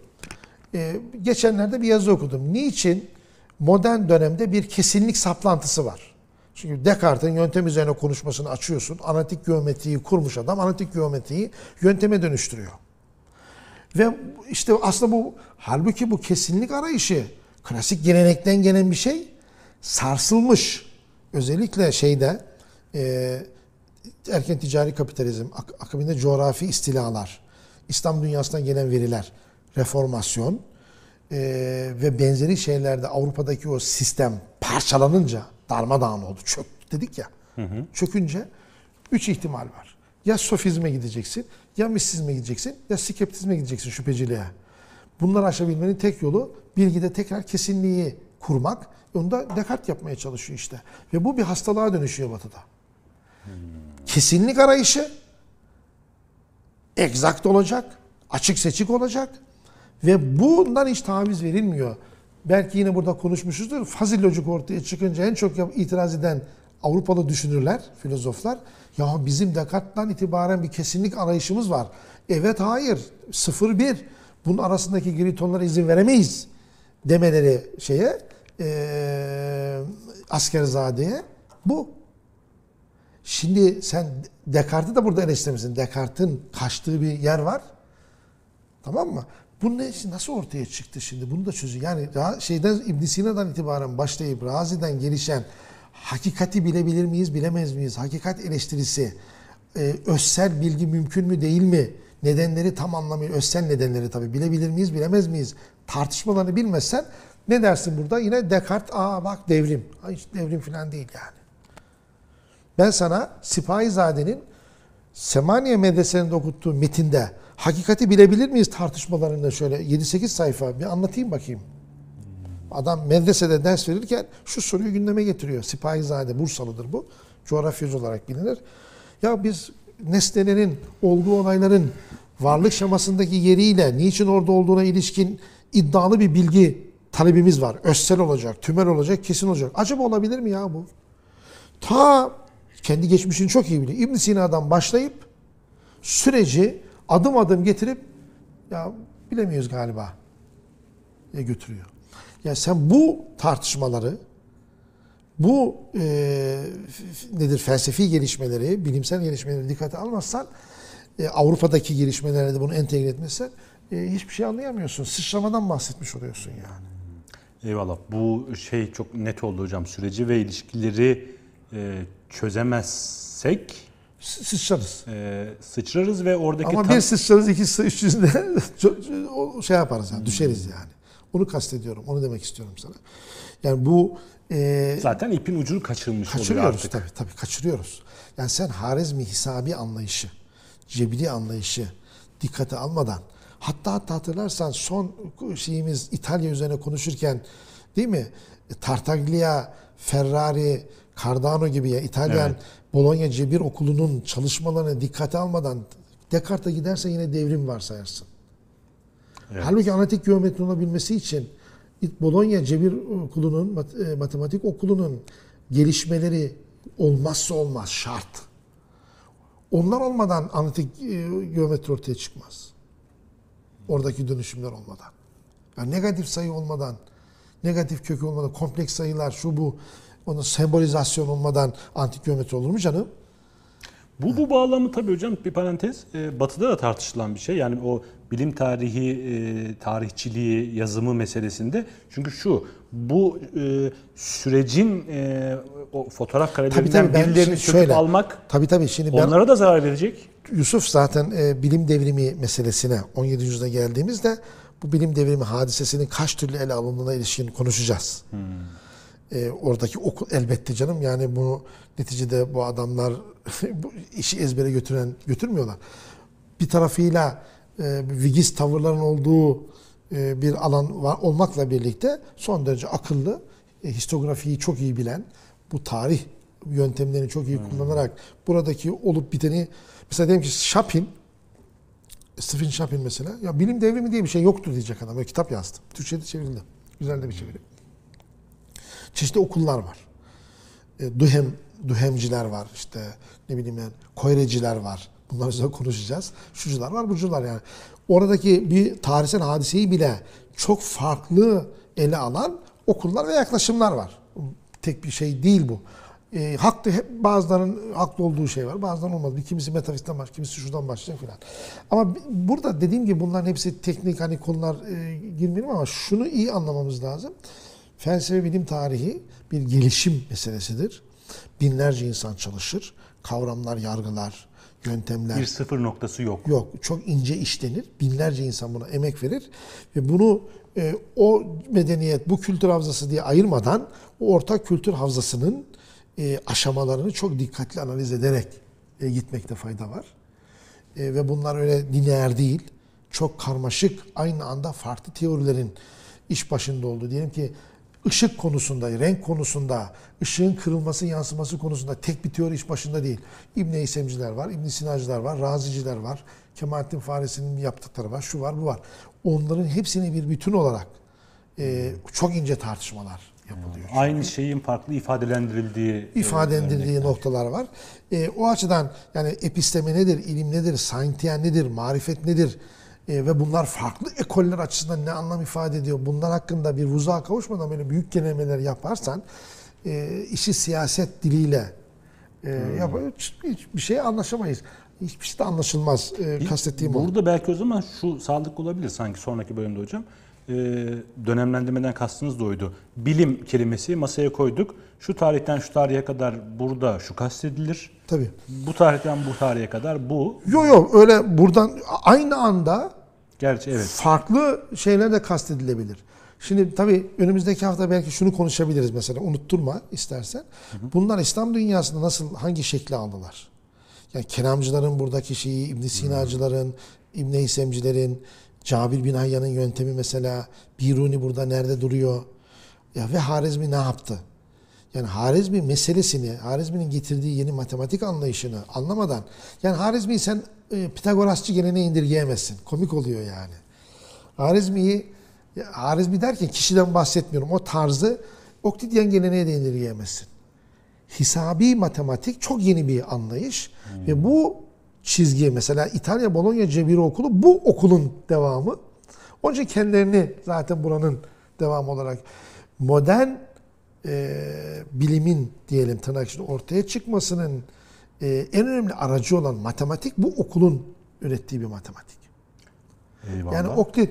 Ee, geçenlerde bir yazı okudum. Niçin modern dönemde bir kesinlik saplantısı var? Çünkü Descartes'in yöntem üzerine konuşmasını açıyorsun. Analitik geometriyi kurmuş adam. Analitik geometriyi yönteme dönüştürüyor. Ve işte aslında bu halbuki bu kesinlik arayışı klasik gelenekten gelen bir şey sarsılmış. Özellikle şeyde e, erken ticari kapitalizm, ak- akabinde coğrafi istilalar, İslam dünyasından gelen veriler, reformasyon e, ve benzeri şeylerde Avrupa'daki o sistem parçalanınca darmadağın oldu. Çök dedik ya. Çökünce üç ihtimal var. Ya sofizme gideceksin, ya mistisizme gideceksin, ya skeptizme gideceksin şüpheciliğe. Bunları aşabilmenin tek yolu bilgide tekrar kesinliği kurmak. Onu da Descartes yapmaya çalışıyor işte. Ve bu bir hastalığa dönüşüyor batıda. Kesinlik arayışı egzakt olacak, açık seçik olacak ve bundan hiç taviz verilmiyor. Belki yine burada konuşmuşuzdur. Fazil lojik ortaya çıkınca en çok itiraz eden Avrupalı düşünürler, filozoflar ya bizim Descartes'ten itibaren bir kesinlik arayışımız var. Evet hayır 0-1 bunun arasındaki giritonlara izin veremeyiz demeleri şeye eee Askerzade'ye bu. Şimdi sen Descartes'i de burada eleştirmişsin. Descartes'in kaçtığı bir yer var. Tamam mı? Bu ne, nasıl ortaya çıktı şimdi? Bunu da çözün. Yani Ra- şeyden İbn Sina'dan itibaren başlayıp Razi'den gelişen hakikati bilebilir miyiz, bilemez miyiz? Hakikat eleştirisi, e, özsel bilgi mümkün mü, değil mi? Nedenleri tam anlamıyla, özsel nedenleri tabii bilebilir miyiz, bilemez miyiz? Tartışmalarını bilmezsen ne dersin burada? Yine Descartes, aa bak devrim. Hiç devrim falan değil yani. Ben sana Sipahizade'nin Semaniye medreselerinde okuttuğu metinde hakikati bilebilir miyiz tartışmalarında şöyle 7-8 sayfa bir anlatayım bakayım. Adam medresede ders verirken şu soruyu gündeme getiriyor. Sipahizade Bursalıdır bu. Coğrafyacı olarak bilinir. Ya biz nesnelerin, olgu olayların varlık şemasındaki yeriyle niçin orada olduğuna ilişkin iddialı bir bilgi talebimiz var. Özsel olacak, tümel olacak, kesin olacak. Acaba olabilir mi ya bu? Ta kendi geçmişini çok iyi biliyor. İbn Sina'dan başlayıp süreci adım adım getirip ya bilemiyoruz galiba diye götürüyor. Ya sen bu tartışmaları bu e, nedir felsefi gelişmeleri, bilimsel gelişmeleri dikkate almazsan e, Avrupa'daki gelişmelere de bunu entegre etmezsen e, hiçbir şey anlayamıyorsun. Sıçramadan bahsetmiş oluyorsun yani. Eyvallah. Bu şey çok net oldu hocam. Süreci ve ilişkileri e, çözemezsek Sıçrarız. e, sıçrarız ve oradaki Ama tam- bir sıçrarız, iki sı- üçüncüde şey yaparız yani, düşeriz yani. Onu kastediyorum, onu demek istiyorum sana. Yani bu e, zaten ipin ucunu kaçırmış oluyor kaçırıyoruz artık. tabii, tabii kaçırıyoruz. Yani sen Harizmi hisabi anlayışı, cebri anlayışı dikkate almadan, hatta hatta hatırlarsan son şeyimiz İtalya üzerine konuşurken değil mi? Tartaglia, Ferrari, Cardano gibi ya İtalyan Evet. Bologna Cebir Okulu'nun çalışmalarını dikkate almadan Descartes'e giderse yine devrim varsayarsın. Halbuki analitik geometri olabilmesi için Bologna Cebir Okulu'nun, e, matematik okulunun gelişmeleri olmazsa olmaz şart. Onlar olmadan analitik e, geometri ortaya çıkmaz. Oradaki dönüşümler olmadan. Yani negatif sayı olmadan, negatif kökü olmadan, kompleks sayılar şu bu, onun sembolizasyon olmadan antik geometri olur mu canım? Bu bu bağlamı tabii hocam bir parantez. e, batı'da da tartışılan bir şey. Yani o bilim tarihi, e, tarihçiliği, yazımı meselesinde. Çünkü şu, bu e, sürecin e, o fotoğraf karelerinden birilerini söküp şöyle, almak Tabii tabii şimdi ben onlara da zarar verecek. Yusuf zaten e, bilim devrimi meselesine 17. yüzyılda geldiğimizde bu bilim devrimi hadisesinin kaç türlü ele alındığına ilişkin konuşacağız. E, oradaki okul elbette canım yani bu neticede bu adamlar bu işi ezbere götüren götürmüyorlar. Bir tarafıyla e, vigiz tavırların olduğu e, bir alan var olmakla birlikte son derece akıllı, e, histografiyi çok iyi bilen, bu tarih yöntemlerini çok iyi kullanarak buradaki olup biteni mesela diyelim ki Chapin Stephen Chapin mesela ya bilim devrimi diye bir şey yoktur diyecek adam. Böyle kitap yazdı. Türkçe'de çevrildi. Güzel de bir çeviri. Çeşitli okullar var. E, duhem, duhemciler var. işte ne bileyim yani koyreciler var. Bunlar üzerine konuşacağız. Şucular var, bucular yani. Oradaki bir tarihsel hadiseyi bile çok farklı ele alan okullar ve yaklaşımlar var. Tek bir şey değil bu. E, haklı, hep bazılarının haklı olduğu şey var, bazılarının olmaz. Bir kimisi metafizikten başlayacak, kimisi şuradan başlayacak filan. Ama burada dediğim gibi bunların hepsi teknik hani konular e, girmeyelim ama şunu iyi anlamamız lazım. Felsefe bilim tarihi bir gelişim meselesidir. Binlerce insan çalışır. Kavramlar, yargılar, yöntemler Bir sıfır noktası yok. yok. Çok ince işlenir. Binlerce insan buna emek verir ve bunu e, o medeniyet, bu kültür havzası diye ayırmadan o ortak kültür havzasının e, aşamalarını çok dikkatli analiz ederek e, gitmekte fayda var. E, ve bunlar öyle lineer değil. Çok karmaşık, aynı anda farklı teorilerin iş başında olduğu. Diyelim ki ışık konusunda, renk konusunda, ışığın kırılması, yansıması konusunda tek bir teori iş başında değil. İbn İsemciler var, İbn Sinacılar var, Raziciler var, Kemalettin Farisi'nin yaptıkları var, şu var, bu var. Onların hepsini bir bütün olarak e, çok ince tartışmalar yapılıyor. Aynı şeyin farklı ifadelendirildiği e, ifadelendirildiği noktalar var. E, o açıdan yani episteme nedir, ilim nedir, saintiyen nedir, marifet nedir e, ve bunlar farklı ekoller açısından ne anlam ifade ediyor? Bunlar hakkında bir vuzuğa kavuşmadan böyle büyük genelmeler yaparsan e, işi siyaset diliyle e, yap- hiç- hiçbir şey anlaşamayız. Hiçbir şey de anlaşılmaz. E, kastettiğim o. Burada belki o zaman şu sağlıklı olabilir sanki sonraki bölümde hocam. Ee, dönemlendirmeden kastınız da oydu. Bilim kelimesi masaya koyduk. Şu tarihten şu tarihe kadar burada şu kastedilir. Tabii. Bu tarihten bu tarihe kadar bu. Yok yok öyle buradan aynı anda Gerçi evet. farklı şeyler de kastedilebilir. Şimdi tabii önümüzdeki hafta belki şunu konuşabiliriz mesela unutturma istersen. Bunlar İslam dünyasında nasıl hangi şekli aldılar? Yani kelamcıların buradaki şeyi, İbn Sinacıların, İbn İsemcilerin, Cabir bin Hayyan'ın yöntemi mesela, Biruni burada nerede duruyor? Ya ve Harizmi ne yaptı? Yani Harizmi meselesini, Harizmi'nin getirdiği yeni matematik anlayışını anlamadan, yani Harizmi'yi sen e, Pitagorasçı geleneğe indirgeyemezsin. Komik oluyor yani. Harizmi'yi, Harizmi derken kişiden bahsetmiyorum. O tarzı Oktidyen geleneğe de indirgeyemezsin. Hisabi matematik çok yeni bir anlayış. Ve bu çizgi mesela İtalya Bologna Cebiri Okulu bu okulun devamı. Onun için kendilerini zaten buranın devamı olarak modern e, bilimin diyelim tırnak içinde ortaya çıkmasının e, en önemli aracı olan matematik bu okulun ürettiği bir matematik. Eyvallah. Yani Oklid,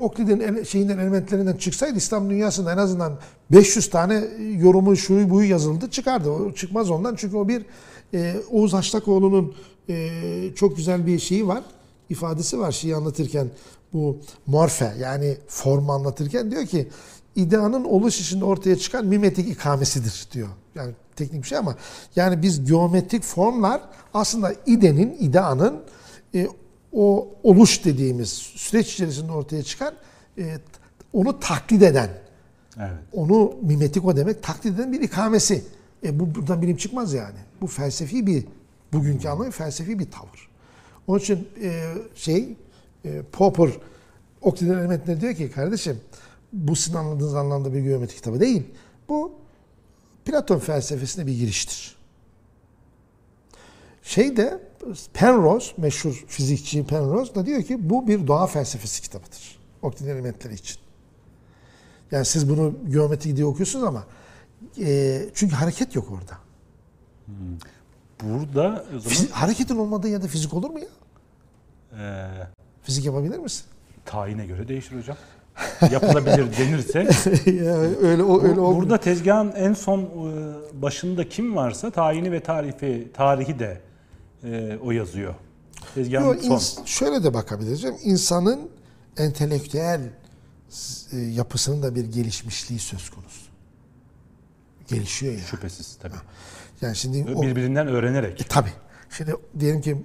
Oklid'in ele- şeyinden elementlerinden çıksaydı İslam dünyasında en azından 500 tane yorumu şuyu buyu yazıldı çıkardı. O çıkmaz ondan çünkü o bir e, Oğuz Haştakoğlu'nun e, çok güzel bir şeyi var. ifadesi var şeyi anlatırken bu morfe yani formu anlatırken diyor ki ideanın oluş içinde ortaya çıkan mimetik ikamesidir diyor. Yani teknik bir şey ama yani biz geometrik formlar aslında idenin, ideanın e, o oluş dediğimiz süreç içerisinde ortaya çıkan e, onu taklit eden, evet. onu mimetik o demek taklit eden bir ikamesi. E bu buradan bilim çıkmaz yani. Bu felsefi bir bugünkü anlamı felsefi bir tavır. Onun için e, şey e, Popper Oktiden elementler diyor ki kardeşim bu sizin anladığınız anlamda bir geometri kitabı değil. Bu Platon felsefesine bir giriştir. Şeyde Penrose, meşhur fizikçi Penrose da diyor ki bu bir doğa felsefesi kitabıdır. Oktiden elementleri için. Yani siz bunu geometri diye okuyorsunuz ama e, çünkü hareket yok orada. Burada o zaman Fizi- hareketin olmadığı yerde fizik olur mu ya? e, Fizik yapabilir misin? tayine göre değişir hocam. Yapılabilir denirse ya öyle o öyle Bu-. Burada tezgahın en son e, başında kim varsa tayini ve tarifi, tarihi de e, o yazıyor. Tezgahın Yo, son. ins- şöyle de bakabiliriz. İnsanın entelektüel e, yapısının da bir gelişmişliği söz konusu. Gelişiyor yani. Şüphesiz tabii. Yani şimdi o, Birbirinden öğrenerek. e, tabii. Şimdi diyelim ki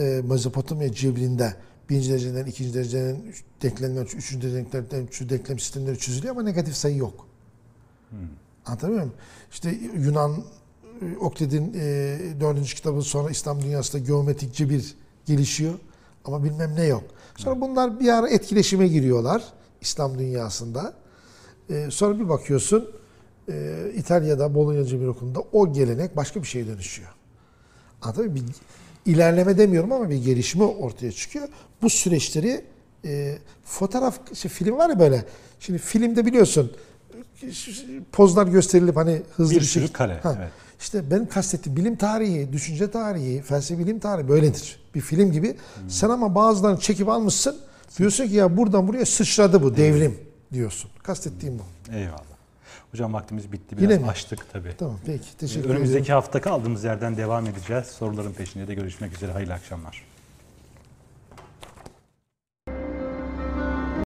e, Mezopotamya cebrinde birinci dereceden, ikinci dereceden, denklemler, üçüncü denklemden, üçüncü denklem sistemleri çözülüyor ama negatif sayı yok. Anlatabiliyor muyum? İşte Yunan e, Okted'in e, dördüncü kitabı sonra İslam dünyasında geometrik cebir gelişiyor ama bilmem ne yok. Sonra bunlar bir ara etkileşime giriyorlar İslam dünyasında. E, sonra bir bakıyorsun e, İtalya'da Bologna cebir okulunda o gelenek başka bir şeye dönüşüyor. Anladın mı? Bir ilerleme demiyorum ama bir gelişme ortaya çıkıyor. Bu süreçleri e, fotoğraf, işte film var ya böyle. Şimdi filmde biliyorsun pozlar gösterilip hani hızlı Bir bir, sürü şey. kare, Ha, evet. İşte benim kastettiğim bilim tarihi, düşünce tarihi, felsefe bilim tarihi böyledir. Bir film gibi. Hmm. Sen ama bazılarını çekip almışsın. Diyorsun ki ya buradan buraya sıçradı bu devrim diyorsun. Kastettiğim bu. Eyvallah. Hocam vaktimiz bitti. Yine Biraz mi? açtık tabii. Tamam peki. Teşekkür Önümüzdeki ederim. hafta kaldığımız yerden devam edeceğiz. Soruların peşinde de görüşmek üzere. Hayırlı akşamlar.